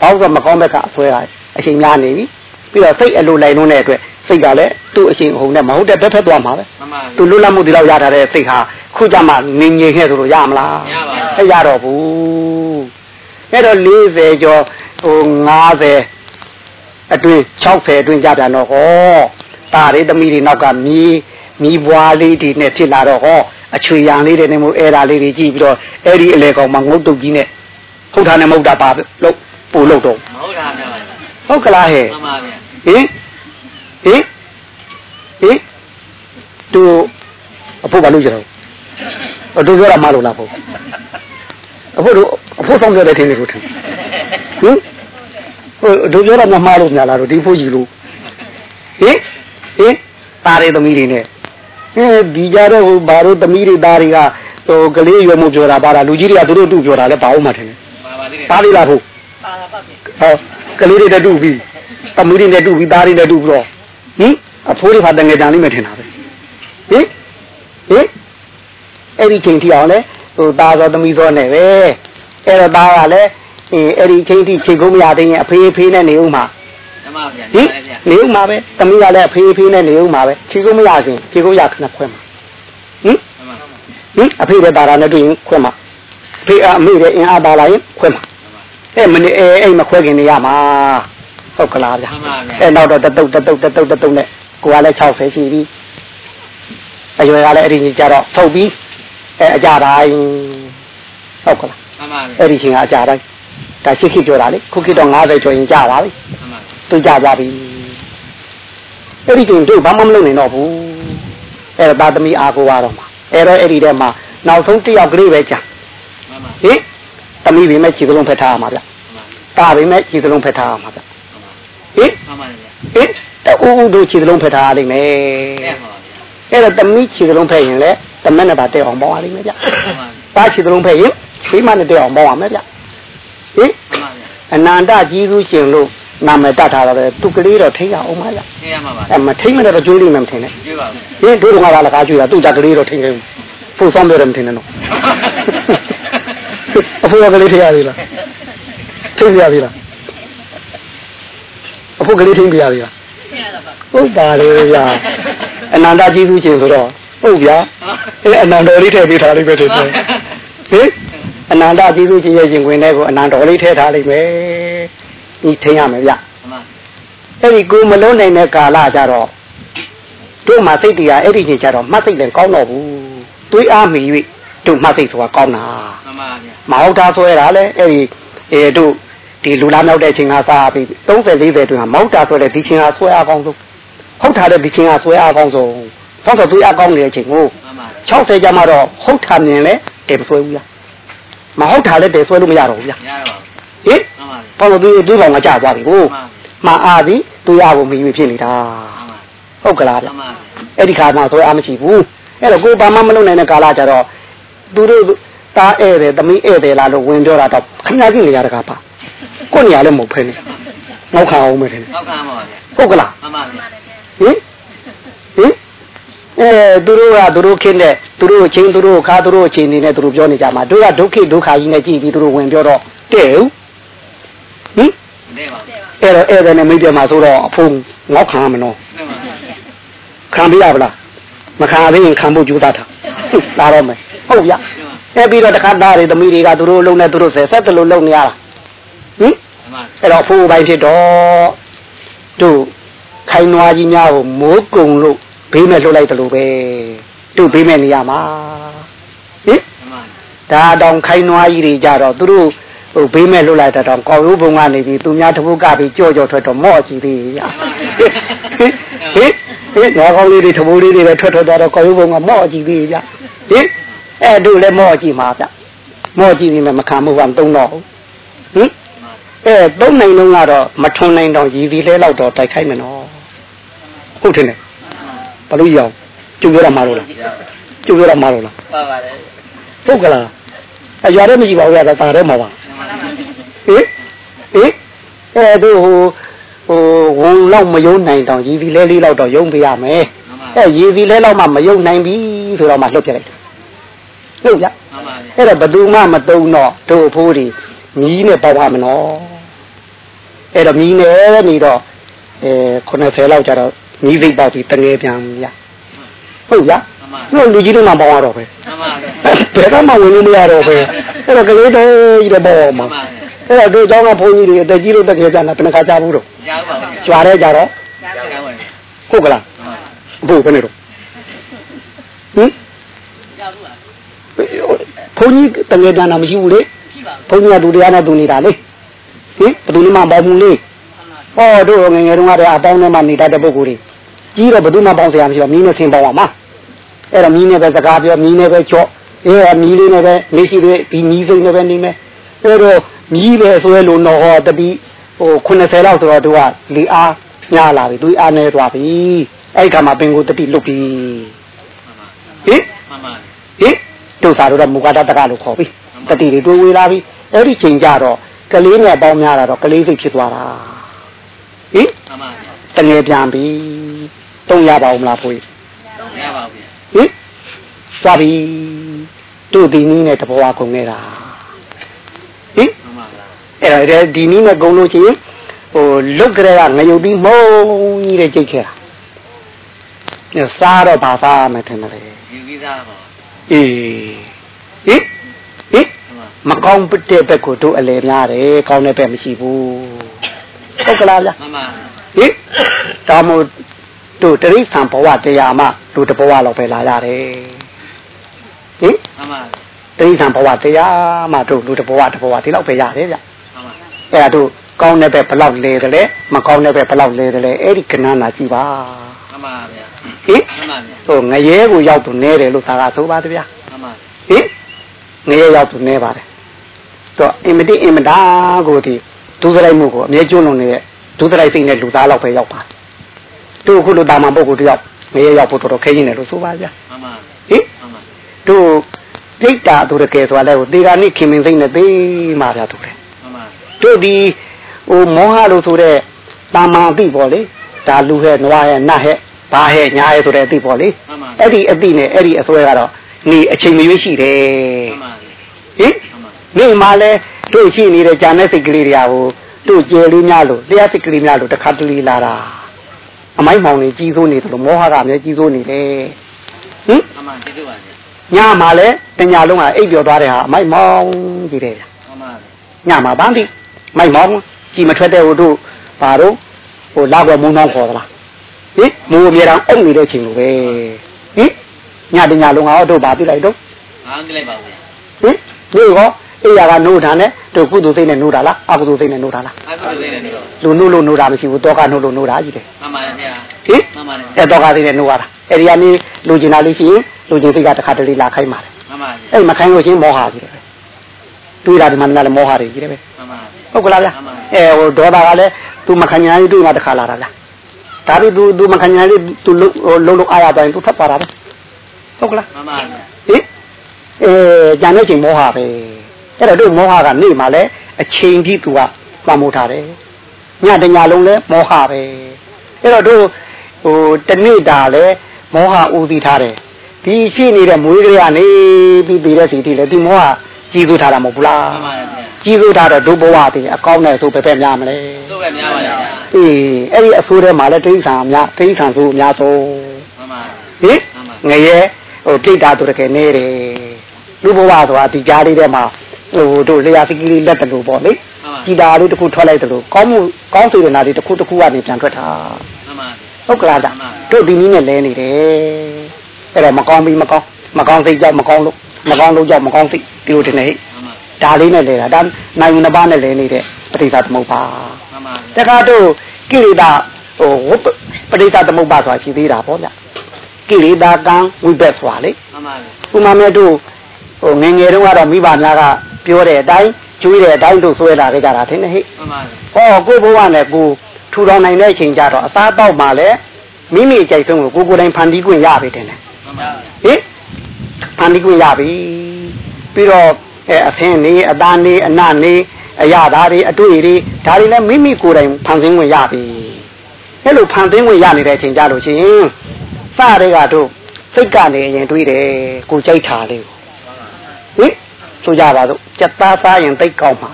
ဘာလို့မကောင်းဘက်ကအဆွဲတာအချိန်များနေပြီပြီးတော့စိတ်အလိုလိုက်လုံးတဲ့အတွက်စိတ်ကလည်းသူ့အချိန်အဟုန်နဲ့မဟုတ်တဲ့ဘက်ဖက်သွားမှာပဲမှန်ပါသူလွတ်လပ်မှုဒီလောက်ရထားတဲ့စိတ်ဟာခုကြမှာငြိမ်ငြိမ်ခဲ့ဆိုလို့ရမလားရပါဘူးအဲ့ရတော့ဘူးအဲ့တော့40ကျော်ဟို90အတွင်း60အတွင်းကြပြန်တော့ဟောတာရီသမီးတွေနောက်ကမီးမီးဘွားလေးတွေနဲ့ဖြစ်လာတော့ဟောအချွေရံလေးတွေနဲ့မို့အဲ့ဒါလေးတွေကြည့်ပြီးတော့အဲ့ဒီအလေကောင်မှာငုတ်တုတ်ကြီးနဲ့ ဟုတ်တာနဲ့မဟုတ်တာပါလို့ပို့လို့တော့မဟုတ်တာများပါဟုတ်ကလားဟဲ့မှန်ပါဗျာဟင်ဟင်ဟင်သူအဖို့ဘာလို့ကြတော့အတူပြောတာမလို့လားဖို့အဖို့တို့အဖို့ဆောင်ပြောတဲ့ထင်တယ်လို့ထင်ဟင်ဟိုတို့ပြောတာမမှားလို့ညာလားတို့ဒီဖို့ကြီးလို့ဟင်ဟင်ตาရီသမီးတွေနဲ့အဲဒီကြတော့ဟိုဘာတို့သမီးတွေသားတွေကဟိုကလေးရွယ်မှုပြောတာပါလားလူကြီးတွေကသူတို့တူပြောတာလဲဘာအောင်မှထင်တယ်ပါပါ သေးတယ်ပါလိလားဖို့ပါပါပါဟောကလေးတွေနဲ့တူပြီသမီးတွေနဲ့တူပြီသားတွေနဲ့တူပြီးတော့ဟင်အဖိုးတွေဖာတငယ်တန်လေးမထင်တာပဲဟင်ဟင်အဲ့ဒီချိန်ထိအောင်လဲဟိုသားသောသမီးသောနဲ့ပဲအဲ့တော့သားကလည်းအဲအဲ့ဒီချိန်ထိချိန်ကုန်မရသေးရင်အဖေးအဖေးနဲ့နေဦးမှာမှန်ပါဗျာဟင်နေဦးမှာပဲသမီးကလည်းအဖေးအဖေးနဲ့နေဦးမှာပဲချိန်ကုန်မရစဉ်ချိန်ကုန်ရခဏခွဲမှာဟင်မှန်ပါဟင်အဖေတဲ့တာရာနဲ့တွေ့ရင်ခွဲမှာအ ဖေအမေတဲ့အင်အားပါလာရင်ခွဲမှာအဲမနေအဲအဲ့မခွဲခင်နေရမှာဟုတ်ကလားဗျာမှန်ပါဗျာအဲနောက်တော့တတုတ်တတုတ်တတုတ်တတုတ်နဲ့ကိုကလည်း60ရှိပြီအရွယ်ကလည်းအဲ့ဒီကြီးကြတော့ထုတ်ပြီးအဲအကြတိုင်းဟုတ်ကလားမှန်ပါဗျာအဲ့ဒီချင်းကအကြတိုင်းဒါရှိခိပြောတာလေခုခိတော့90ကျော်ရင်ကြပါပြီမှန်ပါသူကြကြပြီအဲ့ဒီချင်းတို့ဘာမှမလုပ်နိုင်တော့ဘူးအဲ့တော့သာသမီအားကိုရတော့မှာအဲ့တော့အဲ့ဒီထဲမှာနောက်ဆုံးတစ်ယောက်ကလေးပဲကြာမှန်ပါ ဟင်သမီးပဲမဲ့ခြေစလုံးဖက်ထားရမှာဗျမှန်ပါတာပဲမဲ့ခြေစလုံးဖက်ထားရမှာဗျဟင်မှန်ပါဗျာဟင်တူဦးတို့ခြေစလုံးဖက်ထားရလိမ့်မယ်အဲ့ပါဗျာအဲ့တော့သမီးခြေစလုံးဖက်ရင်လည်းတမက်နဲ့ပါတက်အောင်ပေါင်းရလိမ့်မယ်ဗျမှန်ပါတာခြေစလုံးဖက်ရင်ဒီမှနဲ့တက်အောင်ပေါင်းရမယ်ဗျဟင်မှန်ပါဗျာအနန္တကြီးစုရှင်လို့နာမည်တတ်ထားတော့သူကလေးတော့ထိရအောင်ပါဗျသိရမှာပါအဲမထိမနဲ့တော့ကျွေးလိမ့်မယ်မထင်နဲ့ကြည့်ပါဦးဟင်တို့ကလည်းကားကျွေးတာသူ့ကြကလေးတော့ထိနေဖို့ဆောင်ပြောတယ်မထင်နဲ့နော် အဖိုးကလေးထိရသေးလားထိရသေးလားအဖိုးကလေးထိပြရသေးလားဟုတ်ပါလေဗျာအနန္တကြီးစုရှင်ဆိုတော့ဟုတ်ဗျာအဲအနန္တလေးထည့်ပေးထားလိမ့်မယ်တဲ့ဟင်အနန္တကြီးစုရှင်ရဲ့ရှင်ခွင်ထဲကိုအနန္တလေးထည့်ထားလိမ့်မယ်ဒီထိရမယ်ဗျမှန်ပါအဲ့ဒီကိုမလုံးနိုင်တဲ့ကာလကြတော့တို့မှစိတ်တရားအဲ့ဒီချိန်ကျတော့မှတ်စိတ်လည်းကောင်းတော့ဘူးတွေးအားမီ၍ တို့မှတ်စိတ်ဆိုတာကောင်းတာမှန်ပါဗျာမဟုတ်တာဆွဲတာလေအဲ့ဒီအဲတို့ဒီလူလားမြောက်တဲ့ချိန်ကစားပြီး30 40တွင်ကမောက်တာဆွဲတဲ့ဒီချိန်ကဆွဲအားကောင်းဆုံးဟုတ်တာတဲ့ဒီချိန်ကဆွဲအားကောင်းဆုံးဆောက်တော့တွေးအားကောင်းနေတဲ့ချိန်ကိုမှန်ပါ60ကျမှတော့ဟုတ်တာမြင်လဲတဲမဆွဲဘူးလားမဟုတ်တာလည်းတဲဆွဲလို့မရတော့ဘူးဗျရတော့ပါဟင်မှန်ပါဗျာဘာလို့ဒီဒီကောင်ကကြာသွားပြီကိုမှန်မှအားသည်တွေးအားကိုမီ၍ဖြစ်နေတာပါဟုတ်ကလားဗျမှန်ပါအဲ့ဒီခါမှဆိုအားမရှိဘူးအဲ့တော့ကိုဘာမှမလုပ်နိုင်တဲ့ကာလကြတော့ သူတို့သားဧည့်တယ်သမီးဧည့်တယ်လားလို့ဝင်ပြောတာတော့ခင်ဗျားကြည့်နေရတကားပါကိုနေရာလည်းမဟုတ်ဖ ೇನೆ နောက်ခံအောင်မယ်ထင်တယ်ဟုတ်ကဲ့ပါဗျာဟုတ်ကလားမှန်ပါဗျာဟင်ဟင်အဲသူတို့ကသူတို့ခင်းတဲ့သူတို့ချင်းသူတို့ခါသူတို့ချင်းနေနဲ့သူတို့ပြောနေကြမှာတို့ကဒုက္ခဒုက္ခကြီးနဲ့ကြည့်ပြီးသူတို့ဝင်ပြောတော့တဲ့ဟုတ်ဟင်တဲ့ပါအဲ့တော့ဧည့်တယ်နဲ့မိတ်ပြမှာဆိုတော့အဖုံငေါက်ခံရမနော်မှန်ပါခံပြရဗလားမခံသေးရင်ခံဖို့ကြိုးစားတာလာတော့မယ် ဟုတ်ဗျအဲပြီးတော့တခါသားတွေသမီးတွေကသူတို့လုံးနဲ့သူတို့ဆက်ဆက်တလို့လုံးနေရတာဟင်မှန်အဲ့တော့အဖိုးပိုင်းဖြစ်တော့တို့ခိုင်နွားကြီးများကိုမိုးကုံလို့ဘေးမဲ့လှုပ်လိုက်တယ်လို့ပဲတို့ဘေးမဲ့နေရမှာဟင်မှန်ဒါတောင်ခိုင်နွားကြီးတွေကြတော့သူတို့ဟိုဘေးမဲ့လှုပ်လိုက်တဲ့တောင်ကောက်ရိုးဘုံကနေပြီးသူများတပုတ်ကပြီးကြော့ကြော့ထွက်တော့မော့ကြည့်သေးရဟင်ဟင်ဟင်ငါကောင်းလေးတွေတပုတ်လေးတွေပဲထွက်ထွက်သွားတော့ကောက်ရိုးဘုံကမော့ကြည့်သေးရဟင် အဲ့တို့လည်းမော့ကြည့်မှာဗျမော့ကြည့်နေမှမခံမှုကမတုံးတော့ဘူးဟင်အဲသုံးနိုင်လုံးကတော့မထွန်နိုင်တော့ရည်ဒီလဲလောက်တော့တိုက်ခိုက်မယ်နော်ဟုတ်တယ်ဘလို့ရအောင်ကျုပ်ပြောရမှာလို့လားကျုပ်ပြောရမှာလို့လားပါပါတယ်ဟုတ်ကလားအရွာတော့မရှိပါဘူးရတာတာထဲမှာပါဟင်ဟင်အဲတို့ဟိုဟိုဝန်လောက်မယုံနိုင်တော့ရည်ဒီလဲလေးလောက်တော့ယုံပြရမယ်အဲရည်ဒီလဲလောက်မှမယုံနိုင်ပြီဆိုတော့မှလှုပ်ပြလိုက်တယ် ဟုတ်ကြ မှန်ပါတယ် အဲ့တော့ဘယ်သူမှမတုံတော့တို့အဖိုးတွေမြီးနဲ့ပေါက်ပါမနော်အဲ့တော့မြီးနဲ့နေတော့အဲ90လောက်ကျတော့မြီးစိတ်ပေါက်ပြီးတငယ်ပြန်ရဟုတ်ရ မှန်ပါ တို့လူကြီးတွေမှပေါက်ရတော့ပဲ မှန်ပါပဲ ဘယ်ကမှဝင်လို့မရတော့ပဲအဲ့တော့ကလေးတွေကြီးတဲ့ပေါက် မှ မှာ န်ပါ အဲ့တော့တို့เจ้าကဘုန်းကြီးတွေအသက်ကြီးလို့တကယ်ကြတာတနခါကြဘူးတော့ ကြားပါဘူး ကြွားတဲ့ကြတော့ ကြားပါဘူး ဟုတ်ကလားဘုဘယ်နဲ့တော့ဟင် ကြားဘူးလား ဘုန်းကြီးတကယ်ကြတာမရှိဘူးလေရှိပါဘူးဘုန်းကြီးကဒုတရားနဲ့ဒုနေတာလေဟင်ဘယ်သူမှမပေါဘူးလေဟောတို့ငယ်ငယ်တုန်းကတည်းကအပေါင်းထဲမှာနေတတ်တဲ့ပုဂ္ဂိုလ်တွေကြီးတော့ဘယ်သူမှပေါင်းစရာမရှိတော့မီးနဲ့ဆင်းပေါင်းပါမှာအဲ့တော့မီးနဲ့ပဲစကားပြောမီးနဲ့ပဲကြော့အဲမီးလေးနဲ့ပဲနေရှိသေးဒီမီးစိမ့်နဲ့ပဲနေမယ်အဲ့တော့မီးပဲဆွဲလို့တော့ဟောတတိဟို90လောက်ဆိုတော့တို့ကလေအားညားလာပြီသူအားနေသွားပြီအဲ့ဒီခါမှာပင်ကိုတတိလွတ်ပြီဟင်မှန်ပါဟင် တို့သာတို့ကမူကာတတကလို့ခေါ်ပြီတတိတွေတွေးဝေးလာပြီအဲ့ဒီချိန်ကျတော့ကလေးနဲ့ပေါင်းများတာတော့ကလေးစိတ်ဖြစ်သွားတာဟင်မှန်ပါတငယ်ပြန်ပြီတုံးရပါဦးမလားဖွေးမရပါဘူးဟင်သွားပြီတို့ဒီနည်းနဲ့တဘဝကုန်နေတာဟင်မှန်ပါလားအဲ့ဒါဒီနည်းနဲ့ကုန်လို့ချင်းဟိုလုတ်ကြတဲ့ကငရုတ်ပြီးမှုံကြီးတဲ့ကြိတ်ခဲ့တာညစားတော့ဘာစားမယ်ထင်တယ်ယူပြီးသားပါ အေးဟင်ဟင်မှန်ပါမကောင်းတဲ့ဘက်ကိုတို့အလဲများတယ်ကောင်းတဲ့ဘက်မရှိဘူးဟုတ်ကလားဗျာမှန်ပါဟင်ဒါမို့တို့တရိษံဘဝတရားမှတို့တဘဝလောက်ပဲလာရတယ်ဟင်မှန်ပါတရိษံဘဝတရားမှတို့လူတဘဝတဘဝဒီလောက်ပဲရတယ်ဗျမှန်ပါအဲ့ဒါတို့ကောင်းတဲ့ဘက်ဘလောက်လဲတယ်လဲမကောင်းတဲ့ဘက်ဘလောက်လဲတယ်လဲအဲ့ဒီကဏ္ဍနာကြည့်ပါမှန် ပါဗျာဟင်မှန်ပါဗျာဟိုငရဲကိုရောက်သူနဲတယ်လို့သာကဆိုပါတဗျာမှန်ပါဟင်ငရဲရောက်သူနဲပါတယ်တော့အင်မတိအင်မတာကိုဒီဒုစရိုက်မှုကိုအမြဲကျွလွန်နေတဲ့ဒုစရိုက်စိတ်နဲ့လူသားလောက်ပဲရောက်ပါတို့အခုလိုတာမန်ပုဂ္ဂိုလ်တယောက်ငရဲရောက်ဖို့တော်တော်ခဲရင်တယ်လို့ဆိုပါဗျာမှန်ပါဟင်မှန်ပါတို့ပြိတ္တာသူတကယ်ဆိုတာလဲကိုတေဂာနိခင်မင်းစိတ်နဲ့သိမှဗျာတို့တယ်မှန်ပါတို့ဒီဟိုမောဟလို့ဆိုတဲ့တာမန်အသိပေါ့လေဒါလူဟဲ့နွားဟဲ့နတ်ဟဲ့ ဘာဟဲ့ညာဟဲ့ဆိုတဲ့အသိပေါ့လေမှန်ပါအဲ့ဒီအသိနဲ့အဲ့ဒီအစွဲကတော့နေအချိန်မရွေးရှိတယ်မှန်ပါဟင်မှန်ပါနေမှာလဲတို့ရှိနေတဲ့ဂျာနဲ့စိတ်ကလေးတွေကဟိုတို့ကျယ်လေးများလို့တရားစိတ်ကလေးများလို့တစ်ခါတလေလာတာအမိုက်မောင်နေကြီးစိုးနေတယ်လို့မောဟကအမြဲကြီးစိုးနေတယ်ဟင်မှန်ပါကျေးဇူးပါဗျာညမှာလဲတညာလုံးကအိပ်ပျော်သွားတဲ့ဟာအမိုက်မောင်ကြီးတယ်ဗျမှန်ပါညမှာဗန်းတိမိုက်မောင်ကြီးမထွက်တဲ့ဟိုတို့ဘာတို့ဟိုလာပေါ်မုံနှောင်းခေါ်သလား ဟင်မူအမြဲတမ်းအုပ်နေတဲ့အချိန်လိုပဲဟင်ညတညာလုံးကတို့ဘာပြလိုက်တော့အားကြလိုက်ပါဗျာဟင်ဒီကောအေးရကနိုးတာနဲ့တို့ကုသိုလ်စိတ်နဲ့နိုးတာလားအကုသိုလ်စိတ်နဲ့နိုးတာလားအားကိုလေးနေတော့လူနိုးလို့နိုးတာမရှိဘူးတောကနိုးလို့နိုးတာကြီးတယ်မှန်ပါဗျာဟင်မှန်ပါအဲတောကစိတ်နဲ့နိုးရတာအဲ့ဒီကနေလူကျင်တာလေးရှိရင်လူကျင်စိတ်ကတစ်ခါတလေလာခိုင်းပါတယ်မှန်ပါဗျာအဲ့မခိုင်းလို့ချင်းမောဟကြီးတယ်ပဲတွေးတာဒီမှာလည်းမောဟတွေကြီးတယ်ပဲမှန်ပါဟုတ်ကလားဗျာမှန်ပါအဲဟိုဒေါသကလည်းသူမခံညာရေးတွေ့မှတစ်ခါလာတာလား ဒါပြီးသူသူမခံညာရေးသူလုံးလုံးလုံးအားရတိုင်းသူထပ်ပါတာပဲဟုတ်ကလားမှန်ပါဗျာဟင်အဲကြံတဲ့ချိန်မောဟပဲအဲ့တော့တို့မောဟကနေမှလည်းအချိန်ကြီးသူကပံမိုးထားတယ်ညတညာလုံးလည်းမောဟပဲအဲ့တော့တို့ဟိုတနေ့တာလည်းမောဟဦးစီးထားတယ်ဒီရှိနေတဲ့မွေးကလေးကနေပြီးပြီးတဲ့စီတိလေဒီမောဟကြီးစိုးထားတာမဟုတ်ဘူးလားမှန်ပါဗျာ ကြီးစိုးထားတော့ဒုဘဝတည်အကောင်းနဲ့ဆိုပဲပဲများမလဲတို့ပဲများပါဗျာအေးအဲ့ဒီအဆိုးထဲမှာလည်းတိဋ္ဌာန်အများတိဋ္ဌာန်ဆိုအများဆုံးမှန်ပါဟင်ငရဲဟိုတိတ်တာတို့တကယ်နေတယ်လူဘဝဆိုတာဒီကြားလေးထဲမှာဟိုတို့လျှာစကီလေးလက်တလို့ပေါ့လေမှန်ပါကြည်တာလေးတစ်ခုထွက်လိုက်တယ်လို့ကောင်းမှုကောင်းစေတနာလေးတစ်ခုတစ်ခုကနေပြန်ထွက်တာမှန်ပါဟုတ်ကလားဗျတို့ဒီနည်းနဲ့လဲနေတယ်အဲ့တော့မကောင်းပြီမကောင်းမကောင်းစိတ်ကြောင့်မကောင်းလို့မကောင်းလို့ကြောင့်မကောင်းစိတ်ဒီလိုတင်နေဟဲ့မှန်ပါ ဒါလေးနဲ့လဲတာဒါနိုင်ဝင်တစ်ပါးနဲ့လဲနေတဲ့ပဋိသသမုပ္ပါမှန်ပါတခါတို့ကိရိတာဟိုဝပပဋိသသမုပ္ပါဆိုတာရှိသေးတာပေါ့ဗျကိရိတာကံဝိဘက်ဆိုတာလေမှန်ပါဥမာမဲ့တို့ဟိုငယ်ငယ်တုန်းကတော့မိဘများကပြောတဲ့အတိုင်းကျွေးတဲ့အတိုင်းတို့ဆွဲလာကြတာထင်တယ်ဟိမှန်ပါဟောကိုဘဝနဲ့ကိုထူထောင်နိုင်တဲ့အချိန်ကြတော့အသားတော့မှလည်းမိမိအကြိုက်ဆုံးကိုကိုကိုယ်တိုင်ဖန်တီးခွင့်ရပြီတင်တယ်မှန်ပါဟိဖန်တီးခွင့်ရပြီပြီးတော့ အဲအဖင်းနေအသားနေအနနေအရသာတွေအတွေ့တွေဒါတွေလည်းမိမိကိုယ်တိုင်ဖန်ဆင်းခွင့်ရပြီအဲ့လိုဖန်ဆင်းခွင့်ရနေတဲ့အချိန်ကြလို့ရှိရင်စတဲ့ကတို့စိတ်ကနေရင်တွေးတယ်ကိုကြိုက်တာလေးကိုဟိဆိုကြပါစို့စက်သားစားရင်သိတ်ကောင်းပါ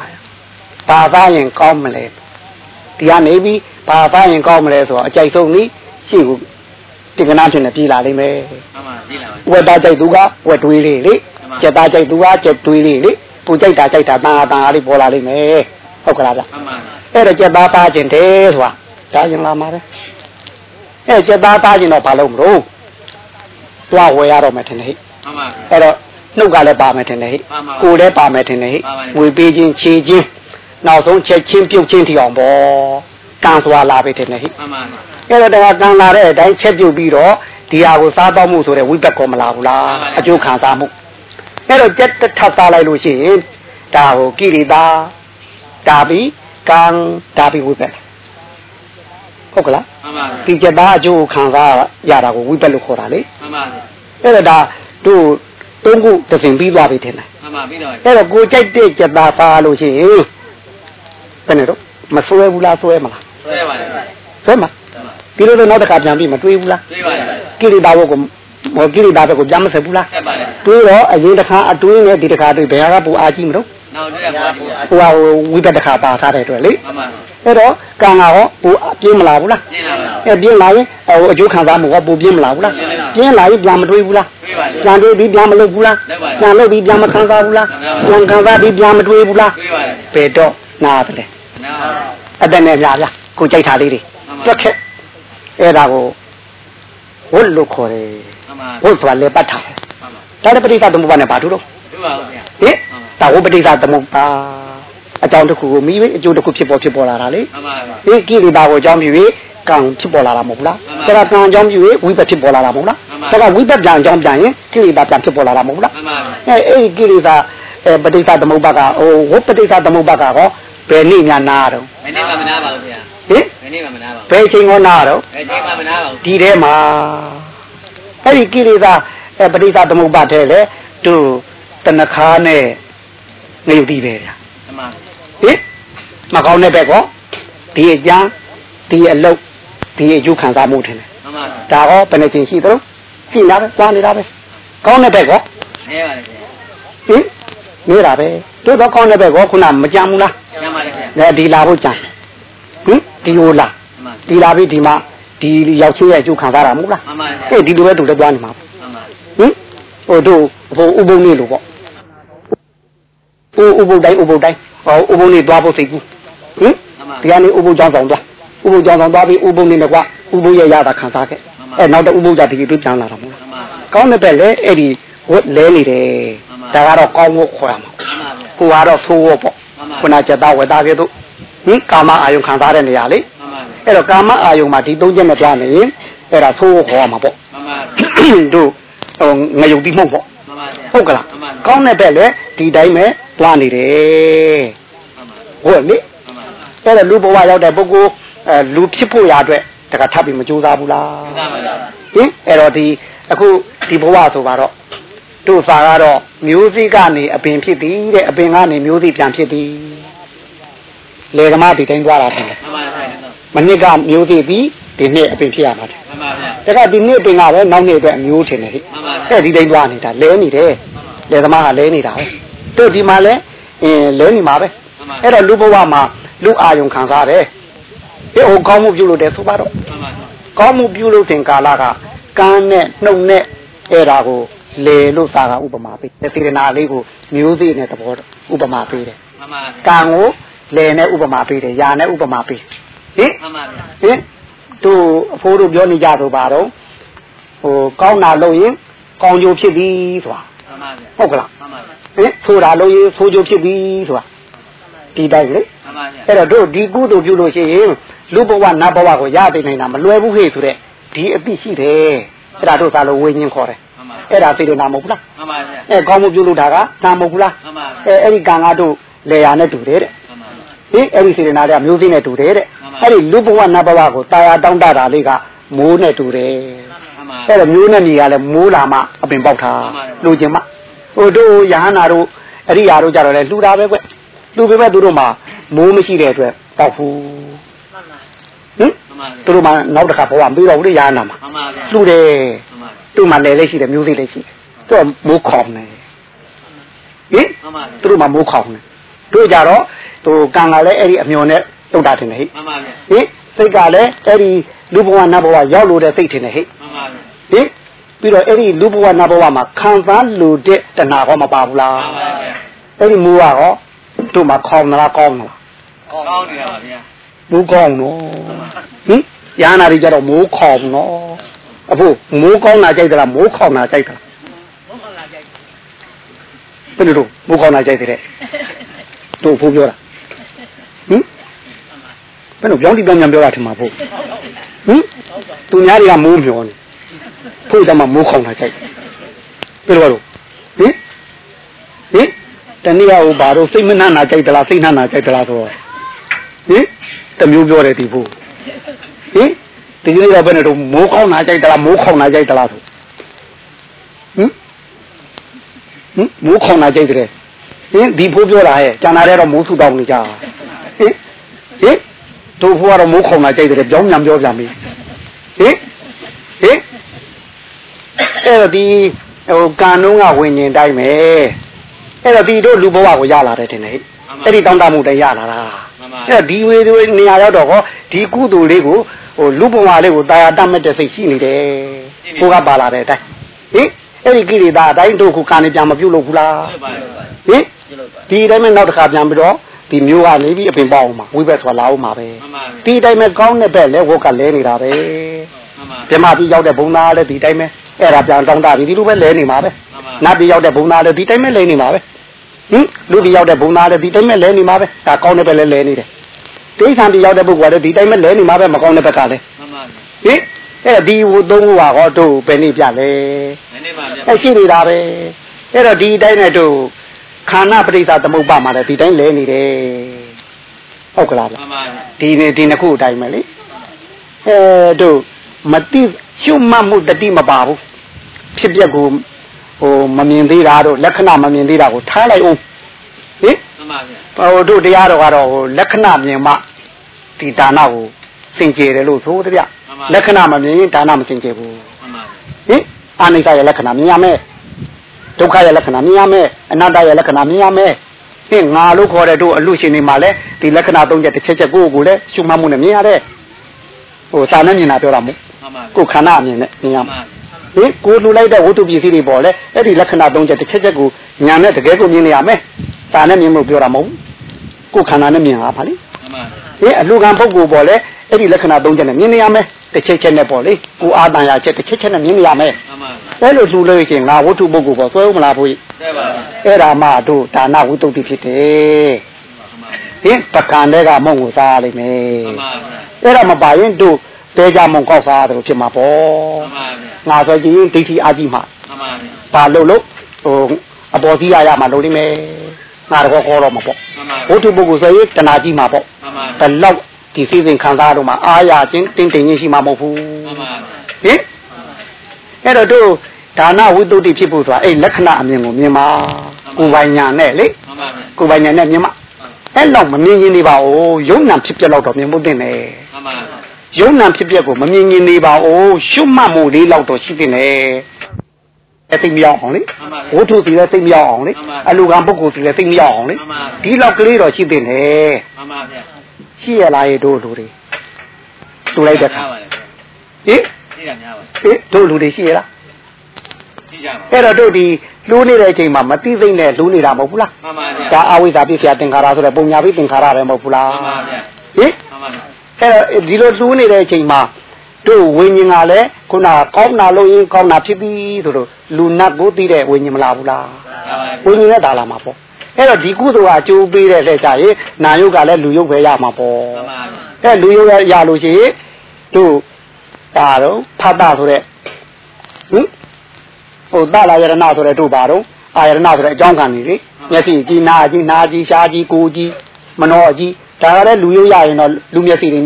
ဘာသားရင်ကောင်းမလဲဒီကနေပြီးဘာသားရင်ကောင်းမလဲဆိုတော့အကြိုက်ဆုံးနည်းရှိဘူးတင်ကနာဖြစ်နေပြည်လာလိမ့်မယ်မှန်ပါကြည့်လာပါဝက်သားကြိုက်သူကဝက်တွေးလေးလေ ကြက်သားကြိုက်သူကကြက်တွေးလေးလေပူကြိုက်တာကြိုက်တာတန်အားတန်အားလေးပေါ်လာလိမ့်မယ်ဟုတ်ကလားဗျမှန်ပါအဲ့တော့ကြက်သားသားခြင်းတယ်ဆိုတာဒါရင်လာမှာပဲအဲ့ကြက်သားသားခြင်းတော့ဘာလို့မလို့သွားဝယ်ရတော့မယ်ထင်တယ်ဟိမှန်ပါအဲ့တော့နှုတ်ကလည်းပါမယ်ထင်တယ်ဟိမှန်ပါကိုယ်လည်းပါမယ်ထင်တယ်ဟိပါပါတယ်ငွေပေးခြင်းခြေခြင်းနောက်ဆုံးချက်ချင်းပြုတ်ချင်းထီအောင်ပေါ့ကံစွာလာပြီထင်တယ်ဟိမှန်ပါအဲ့တော့တကကံလာတဲ့အတိုင်းချက်ပြုတ်ပြီးတော့ဒီဟာကိုစားတော့မှုဆိုတဲ့ဝိပက်ကောမလာဘူးလားအကျိုးခံစားမှု အဲ့တော့ကြက်တစ်ထပ်စားလိုက်လို့ရှိရင်ဒါဟိုကိရိတာဒါပြီးကံဒါပြီးဝိပက်ဟုတ်ကလားမှန်ပါဒီကြက်သားအကျိုးခံစားရတာကိုဝိပက်လို့ခေါ်တာလေမှန်ပါအဲ့တော့ဒါတို့သုံးခုတစ်စင်ပြီးသွားပြီထင်တယ်မှန်ပါပြီးတော့အဲ့တော့ကိုကြိုက်တဲ့ကြက်သားစားလို့ရှိရင်ဘယ်နဲ့တော့မဆွဲဘူးလားဆွဲမလားဆွဲပါတယ်ဆွဲမှာပြီးတော့နောက်တစ်ခါပြန်ပြီးမတွေးဘူးလားတွေးပါတယ်ကိရိတာဘုတ်ကို ဟောကိရိတာဘက်ကိုပြန်မဆက်ဘူးလားဆက်ပါတယ်တွေးတော့အရင်တစ်ခါအတွင်းနဲ့ဒီတစ်ခါတွေးဘယ်ဟာကပူအားကြီးမလို့နောက်တွေ့ရပါဘူးဟိုဟာဝိပက်တစ်ခါပါထားတဲ့အတွက်လေမှန်ပါအဲ့တော့ကံကဟောပူပြင်းမလာဘူးလားကျင်းလာပါအဲ့ပြင်းလာရင်ဟိုအကျိုးခံစားမှုကပူပြင်းမလာဘူးလားပြင်းလာရင်ပြန်မတွေးဘူးလားတွေးပါတယ်ပြန်တွေးပြီးပြန်မလုပ်ဘူးလားပြန်လုပ်ပြီးပြန်မခံစားဘူးလားပြန်ခံစားပြီးပြန်မတွေးဘူးလားတွေးပါတယ်ဘယ်တော့နားတယ်နားအတက်နဲ့များဗျာကိုကြိုက်တာလေးတွေတွက်ခက်အဲ့ဒါကိုဝတ်လို့ခေါ်တယ်မှန်ပါ ဝတ်ဆိုတာလေပတ်ထားတယ်မှန်ပါဒါလည်းပဋိသသမုပ္ပါနဲ့ဘာတူတော့တို့ပါဦးဗျာဟင်ဒါဝပဋိသသမုပ္ပါအကြောင်းတစ်ခုကိုမိပဲအကျိုးတစ်ခုဖြစ်ပေါ်ဖြစ်ပေါ်လာတာလေမှန်ပါဒီကိရိတာကိုအကြောင်းပြု၍ကံဖြစ်ပေါ်လာတာမဟုတ်ဘူးလားဒါကကံအကြောင်းပြု၍ဝိပက်ဖြစ်ပေါ်လာတာမဟုတ်လားဒါကဝိပက်ပြန်အကြောင်းပြန်ရင်ကိရိတာပြန်ဖြစ်ပေါ်လာတာမဟုတ်ဘူးလားမှန်ပါအဲအဲ့ဒီကိရိတာအဲပဋိသသမုပ္ပါကဟိုဝပဋိသသမုပ္ပါကတော့ဘယ်နည်းများနာတော့မနေ့ကမနာပါဘူးဗျာဟင်မနေ့ကမနာပါဘူးဘယ်ချိန်ကောနာတော့အဲချိန်ကမနာပါဘူးဒီထဲမှာ အဲ့ဒီကိရိတာအဲပဋိသသမုပ္ပါတဲ့လေသူတဏခါနဲ့ငရုတ်တီးပဲဗျာမှန်ပါဟင်မကောင်းတဲ့ဘက်ကောဒီအကျမ်းဒီအလုတ်ဒီအကျိုးခံစားမှုထင်တယ်မှန်ပါဒါကောဘယ်နှချိန်ရှိသလဲရှိနေတာပဲသွားနေတာပဲကောင်းတဲ့ဘက်ကောနေပါတယ်ဗျာဟင်နေတာပဲတို့တော့ကောင်းတဲ့ဘက်ကောခုနမကြမ်းဘူးလားညပါတယ်ဗျာလဲဒီလာဖို့ကြမ်းဟင်ဒီဟိုလာမှန်ပါဒီလာပြီးဒီမှာ ဒီရောက်ချင်းရဲ့အကျိုးခံစားတာမဟုတ်လားမှန်ပါဗျာအေးဒီလိုပဲသူလည်းသွားနေမှာပေါ့မှန်ပါဟင်ဟိုတို့ဟိုဥပုံနေလို့ပေါ့ဥဥပုတ်တိုင်းဥပုတ်တိုင်းဟောဥပုံနေသွားဖို့စိတ်ကူးဟင်မှန်ပါဒီကနေဥပုပ်ကြောင်းဆောင်သွားဥပုပ်ကြောင်းဆောင်သွားပြီးဥပုပ်နေနဲ့ကွာဥပုပ်ရဲ့ရတာခံစားခဲ့အဲနောက်တော့ဥပုပ်ကြဒီတွေ့ပြန်လာတာမဟုတ်လားမှန်ပါကောင်းတဲ့ဘက်လေအဲ့ဒီဝတ်လဲနေတယ်ဒါကတော့ကောင်းဖို့ခေါ်ရမှာမှန်ပါဗျာကိုကတော့သိုးဝတ်ပေါ့ခုနကျက်သားဝက်သားကဲ့သို့ဟင်ကာမအာယုံခံစားတဲ့နေရာလေမှန်ပါဗျာ အဲ့တော့ကာမအာယုံမှာဒီသုံးချက်နဲ့ကြားနေရင်အဲ့ဒါသိုးဝတ်ခေါ်ရမှာပေါ့မှန်ပါတို့ဟိုငရုတ်တိမှုန့်ပေါ့မှန်ပါဗျာဟုတ်ကလားမှန်ပါကောင်းတဲ့ဘက်လေဒီတိုင်းပဲသွားနေတယ်မှန်ပါဟုတ်လေမှန်ပါအဲ့ဒါလူဘဝရောက်တဲ့ပုဂ္ဂိုလ်အဲလူဖြစ်ဖို့ရအတွက်တခါထပ်ပြီးမကြိုးစားဘူးလားမှန်ပါဗျာဟင်အဲ့တော့ဒီအခုဒီဘဝဆိုပါတော့တို့စာကတော့မျိုးစိကနေအပင်ဖြစ်သည်တဲ့အပင်ကနေမျိုးစိပြန်ဖြစ်သည်လေကမဒီတိုင်းသွားတာတယ် မှန်ပါဗျာမနစ်ကမျိုးစိပြီးဒီနှစ်အပင်ဖြစ်ရမှာတယ်မှန်ပါဗျာတခါဒီနှစ်ပင်ကပဲနောက်နှစ်အတွက်အမျိုးထင်တယ်ဟိမှန်ပါဗျာအဲ့ဒီတိုင်းသွားနေတာလဲနေတယ်လေသမားကလဲနေတာပဲတို့ဒီမှာလဲအင်းလဲနေမှာပဲမှန်ပါအဲ့တော့လူဘဝမှာလူအာယုံခံစားတယ်ဒီဟိုကောင်းမှုပြုလို့တယ်ဆိုပါတော့မှန်ပါကောင်းမှုပြုလို့တင်ကာလကကမ်းနဲ့နှုတ်နဲ့အဲ့ဒါကိုလေလို့သာကဥပမာပေးတယ်စေတနာလေးကိုမျိုးစေ့နဲ့သဘောဥပမာပေးတယ်မှန်ပါကံကိုလေနဲ့ဥပမာပေးတယ်ယာနဲ့ဥပမာပေး ဟင်မှန်ပါဗျာဟင်တို့အဖိုးတို့ပြောနေကြဆိုပါတော့ဟိုကောင်းတာလုပ်ရင်ကောင်းကျိုးဖြစ်သည်ဆိုတာမှန်ပါဗျာဟုတ်ကလားမှန်ပါဗျာဟင်ဆိုတာလုပ်ရင်ဆိုးကျိုးဖြစ်သည်ဆိုတာဒီတိုင်းလေမှန်ပါဗျာအဲ့တော့တို့ဒီကုသိုလ်ပြုလို့ရှိရင်လူဘဝနတ်ဘဝကိုရသိနိုင်တာမလွယ်ဘူးဟဲ့ဆိုတဲ့ဒီအသိရှိတယ်အဲ့ဒါတို့သာလို့ဝိညာဉ်ခေါ်တယ်မှန်ပါအဲ့ဒါစေတနာမဟုတ်ဘူးလားမှန်ပါဗျာအဲကောင်းမှုပြုလို့တာကနာမဟုတ်ဘူးလားမှန်ပါအဲအဲ့ဒီကံကတို့လေယာနဲ့တူတယ်တဲ့မှန်ပါဗျာ ဟင်အဲ့ဒီစေတနာတွေကမျိုးစိနဲ့တူတယ်တဲ့မှန်ပါအဲ့ဒီလူဘဝနတ်ဘဝကိုတာယာတောင်းတတာလေးကမိုးနဲ့တူတယ်မှန်ပါအဲ့တော့မျိုးနဲ့မြေကလည်းမိုးလာမှအပင်ပေါက်တာမှန်ပါလူချင်းမှဟိုတို့ယဟန္တာတို့အရိယာတို့ကြတော့လေလှူတာပဲကွလှူပေမဲ့သူတို့မှာမိုးမရှိတဲ့အတွက်ပေါက်ဘူးဟင်မှန်ပါသူတို့မှနောက်တစ်ခါဘဝမပြီးတော့ဘူးလေယဟန္တာမှာမှန်ပါဗျာလှူတယ်မှန်ပါသူ့မှာလည်းလည်းရှိတယ်မျိုးစိလည်းရှိတယ်သူကမိုးခေါင်တယ်ဟင်မှန်ပါသူတို့မှမိုးခေါင်တယ် တို့ကြတော့သူကံကလည်းအဲ့ဒီအမျော်နဲ့တုတ်တာတင်တယ်ဟိမှန်ပါဗျာဟင်စိတ်ကလည်းအဲ့ဒီလူဘဝနတ်ဘဝရောက်လို့တဲ့စိတ်ထင်တယ်ဟိမှန်ပါဗျာဟင်ပြီးတော့အဲ့ဒီလူဘဝနတ်ဘဝမှာခံစားလို့တဲ့တဏှာဟောမပါဘူးလားမှန်ပါဗျာအဲ့ဒီမူကဟောတို့မှာခေါင်လားကောင်းလားကောင်းနေတာပါဗျာမူကောင်းနော်ဟင်ယာနာတွေကြတော့မိုးခေါင်နော်အဖို့မိုးကောင်းတာကြိုက်သလားမိုးခေါင်တာကြိုက်သလားဘယ်လိုတို့မိုးခေါင်တာကြိုက်တဲ့ တို့ဖို့ပြောတာဟင်ဘယ်လိုပြောင်းတိပြောင်းပြန်ပြောတာထင်မှာဖို့ဟင်သူများတွေကမိုးမျောနေဖို့ကြမှာမိုးခေါင်တာကြိုက်ဘယ်လိုလို့ဟင်ဟင်တနည်းအားဘာလို့စိတ်မနှံ့နာကြိုက်သလားစိတ်နှံ့နာကြိုက်သလားဆိုတော့ဟင်တမျိုးပြောတယ်ဒီဖို့ဟင်ဒီကနေ့တော့ဘယ်နဲ့တော့မိုးခေါင်နာကြိုက်သလားမိုးခေါင်နာကြိုက်သလားဆိုဟင်ဟင်မိုးခေါင်နာကြိုက်တယ် ဟင်ဒီဖို့ပြောတာဟဲ့ကျန်တာတွေတော့မိုးဆူတောင်းနေကြဟင်ဟင်တို့ဖို့ကတော့မိုးခေါင်နာကြိုက်တယ်ပြောင်းပြန်ပြောပြန်ပြီဟင်ဟင်အဲ့တော့ဒီဟိုကံတုံးကဝิญဉ်တိုင်းပဲအဲ့တော့ဒီတို့လူဘဝကိုရလာတယ်ထင်တယ်ဟဲ့အဲ့ဒီတောင်းတမှုတွေရလာတာမှန်ပါအဲ့တော့ဒီဝေဒီနေရာရောက်တော့ဟောဒီကုသိုလ်လေးကိုဟိုလူဘဝလေးကိုတာယာတတ်မဲ့တဲ့စိတ်ရှိနေတယ်ကိုကပါလာတဲ့အတိုင်းဟင်အဲ့ဒီကိလေသာအတိုင်းတို့ခုကံနေပြန်မပြုတ်လို့ဘူးလားဟုတ်ပါဘူးဟင်ပြုလုပ်ပါ ဒီတိုင်းမဲ့နောက်တစ်ခါပြန်ပြီးတော့ဒီမျိုးကနေပြီးအပင်ပေါအောင်မှာဝိဘက်ဆိုတာလာအောင်မှာပဲမှန်ပါဒီတိုင်းမဲ့ကောင်းတဲ့ဘက်လဲဝတ်ကလဲနေတာပဲမှန်ပါပြမပြီးရောက်တဲ့ဘုံသားလည်းဒီတိုင်းပဲအဲ့ဒါပြန်တောင်းတပြီဒီလိုပဲလဲနေမှာပဲမှန်ပါနတ်ပြည်ရောက်တဲ့ဘုံသားလည်းဒီတိုင်းပဲလဲနေမှာပဲဟင်လူပြည်ရောက်တဲ့ဘုံသားလည်းဒီတိုင်းပဲလဲနေမှာပဲဒါကောင်းတဲ့ဘက်လဲလဲနေတယ်တိဋ္ဌာန်ပြည်ရောက်တဲ့ပုဂ္ဂိုလ်ကလည်းဒီတိုင်းပဲလဲနေမှာပဲမကောင်းတဲ့ဘက်ကလည်းမှန်ပါဟင်အဲ့ဒီဟိုသုံးခုဟာဟောတို့ပဲနေပြလဲနည်းနည်းပါဗျာအဲ့ရှိနေတာပဲအဲ့တော့ဒီတိုင်းနဲ့တို့ ခန္ဓာပရိစ္ဆာသမုပ္ပါမှာလည်းဒီတိုင်းလဲနေတယ်ဟုတ်ကလားဗျမှန်ပါဒီနေ့ဒီနှစ်ခုအတိုင်းပဲလေအဲတို့မတိရှုမှတ်မှုတတိမပါဘူးဖြစ်ပျက်ကိုဟိုမမြင်သေးတာတို့လက္ခဏာမမြင်သေးတာကိုထားလိုက်အောင်ဟင်မှန်ပါဗျာဟိုတို့တရားတော်ကတော့ဟိုလက္ခဏာမြင်မှဒီဒါနကိုစင်ကြယ်တယ်လို့ဆိုတဗျလက္ခဏာမမြင်ရင်ဒါနမစင်ကြယ်ဘူးမှန်ပါဟင်အာနိစ္စရဲ့လက္ခဏာမြင်ရမယ် ဒုက္ခရဲ့လက္ခဏာမြင်ရမယ်အနတ္တရဲ့လက္ခဏာမြင်ရမယ်ဟင်ငါလို့ခေါ်တဲ့တို့အလူရှင်တွေမှာလည်းဒီလက္ခဏာသုံးချက်တစ်ချက်ချက်ကိုယ့်ကိုယ်လည်းရှုမှတ်မှုနဲ့မြင်ရတယ်ဟိုစာနဲ့မြင်တာပြောတာမဟုတ်မှန်ပါကိုယ်ခန္ဓာအမြင်နဲ့မြင်ရမှန်မှာပါဟင်ကိုယ်လူလိုက်တဲ့ဝတ္ထုပစ္စည်းတွေပေါ်လဲအဲ့ဒီလက္ခဏာသုံးချက်တစ်ချက်ချက်ကိုညာနဲ့တကယ်ကိုမြင်နေရမယ်စာနဲ့မြင်လို့ပြောတာမဟုတ်ကိုယ်ခန္ဓာနဲ့မြင်တာပါလေမှန်ပါ ဟင်အလူကံပုဂ္ဂိုလ်ပေါ်လဲအဲ့ဒီလက္ခဏာသုံးချက်နဲ့မြင်နေရမယ်တစ်ချက်ချက်နဲ့ပေါ်လေကိုအာတန်ရချက်တစ်ချက်ချက်နဲ့မြင်နေရမယ်မှန်ပါအဲ့လိုလှူလို့ရှိရင်ငါဝတ္ထုပုဂ္ဂိုလ်ပေါ်ဆွဲဦးမလားဘုရားတဲ့ပါဗျာအဲ့ဒါမှတို့ဒါနဝိတုဒ္ဓိဖြစ်တယ်မှန်ပါဟင်ပကံတဲ့ကမုံကိုစားရလိမ့်မယ်မှန်ပါဗျာအဲ့ဒါမပါရင်တို့တဲကြမုံကောက်စားရတယ်လို့ဖြစ်မှာပေါ့မှန်ပါဗျာငါဆိုကြည့်ဒိဋ္ဌိအာကြီးမှမှန်ပါဗျာဘာလို့လို့ဟိုအပေါ်စီးရရမှာလို့လိမ့်မယ်ငါတော့ခေါ်တော့မှာပေါ့မှန်ပါဝတ္ထုပုဂ္ဂိုလ်ဆိုရင်တဏှာကြီးမှာပေါ့မှန်ပါ ဘယ်လောက်ဒီစိစဉ်ခံစားတော့မှအာရချင်းတင်းတင်းချင်းရှိမှာမဟုတ်ဘူးမှန်ပါဟင်အဲ့တော့တို့ဒါနဝိတုဒ္ဓိဖြစ်ဖို့ဆိုတာအဲ့လက္ခဏာအမြင်ကိုမြင်ပါကိုယ်ပိုင်ညာနဲ့လေမှန်ပါဗျာကိုယ်ပိုင်ညာနဲ့မြင်ပါအဲ့လောက်မမြင်ရင်နေပါဦးယုံနာဖြစ်ပြက်လောက်တော့မြင်ဖို့တင်တယ်မှန်ပါယုံနာဖြစ်ပြက်ကိုမမြင်ရင်နေပါဦးရှုမှတ်မှုလေးလောက်တော့ရှိတင်တယ်အဲ့သိမရောက်အောင်လေမှန်ပါဝတ္ထုစီလည်းသိမရောက်အောင်လေမှန်ပါအလူကံပုဂ္ဂိုလ်စီလည်းသိမရောက်အောင်လေမှန်ပါဒီလောက်ကလေးတော့ရှိတင်တယ်မှန်ပါဗျာ ရှိရလားရေတို့လူတွေတူလိုက်တဲ့ခါပါလေဗျာဟင်သိတာများပါဟင်တို့လူတွေရှိရလားသိကြပါအဲ့တော့တို့ဒီလူနေတဲ့အချိန်မှာမသိသိနဲ့လူနေတာမဟုတ်ဘူးလားမှန်ပါဗျာဒါအဝိဇ္ဇာပြည့်စရာသင်္ခါရဆိုတဲ့ပုံညာပိသင်္ခါရပဲမဟုတ်ဘူးလားမှန်ပါဗျာဟင်မှန်ပါဗျာအဲ့တော့ဒီလိုလူနေတဲ့အချိန်မှာတို့ဝိညာဉ်ကလည်းခုနကောင်းတာလို့ရင်ကောင်းတာဖြစ်ပြီဆိုတော့လူနတ်ကိုသိတဲ့ဝိညာဉ်မလားဘူးလားမှန်ပါဝိညာဉ်နဲ့ဒါလာမှာပေါ့ အဲ့တော့ဒီကုသိုလ်ကအကျိုးပေးတဲ့လက်ကြရင်နာယုတ်ကလည်းလူယုတ်ပဲရမှာပေါ့မှန်ပါဗျာအဲ့လူယုတ်ရလို့ရှိရင်တို့ဒါတော့ဖတ်တာဆိုတဲ့ဟင်ဟိုတလာယရဏဆိုတဲ့တို့ပါတော့အာယရဏဆိုတဲ့အကြောင်းခံနေလေမျက်စိကြီးနားကြီးနားကြီးရှားကြီးကိုယ်ကြီးမနှောကြီးဒါကလည်းလူရုပ်ရရင်တော့လူမျက်စိတွေ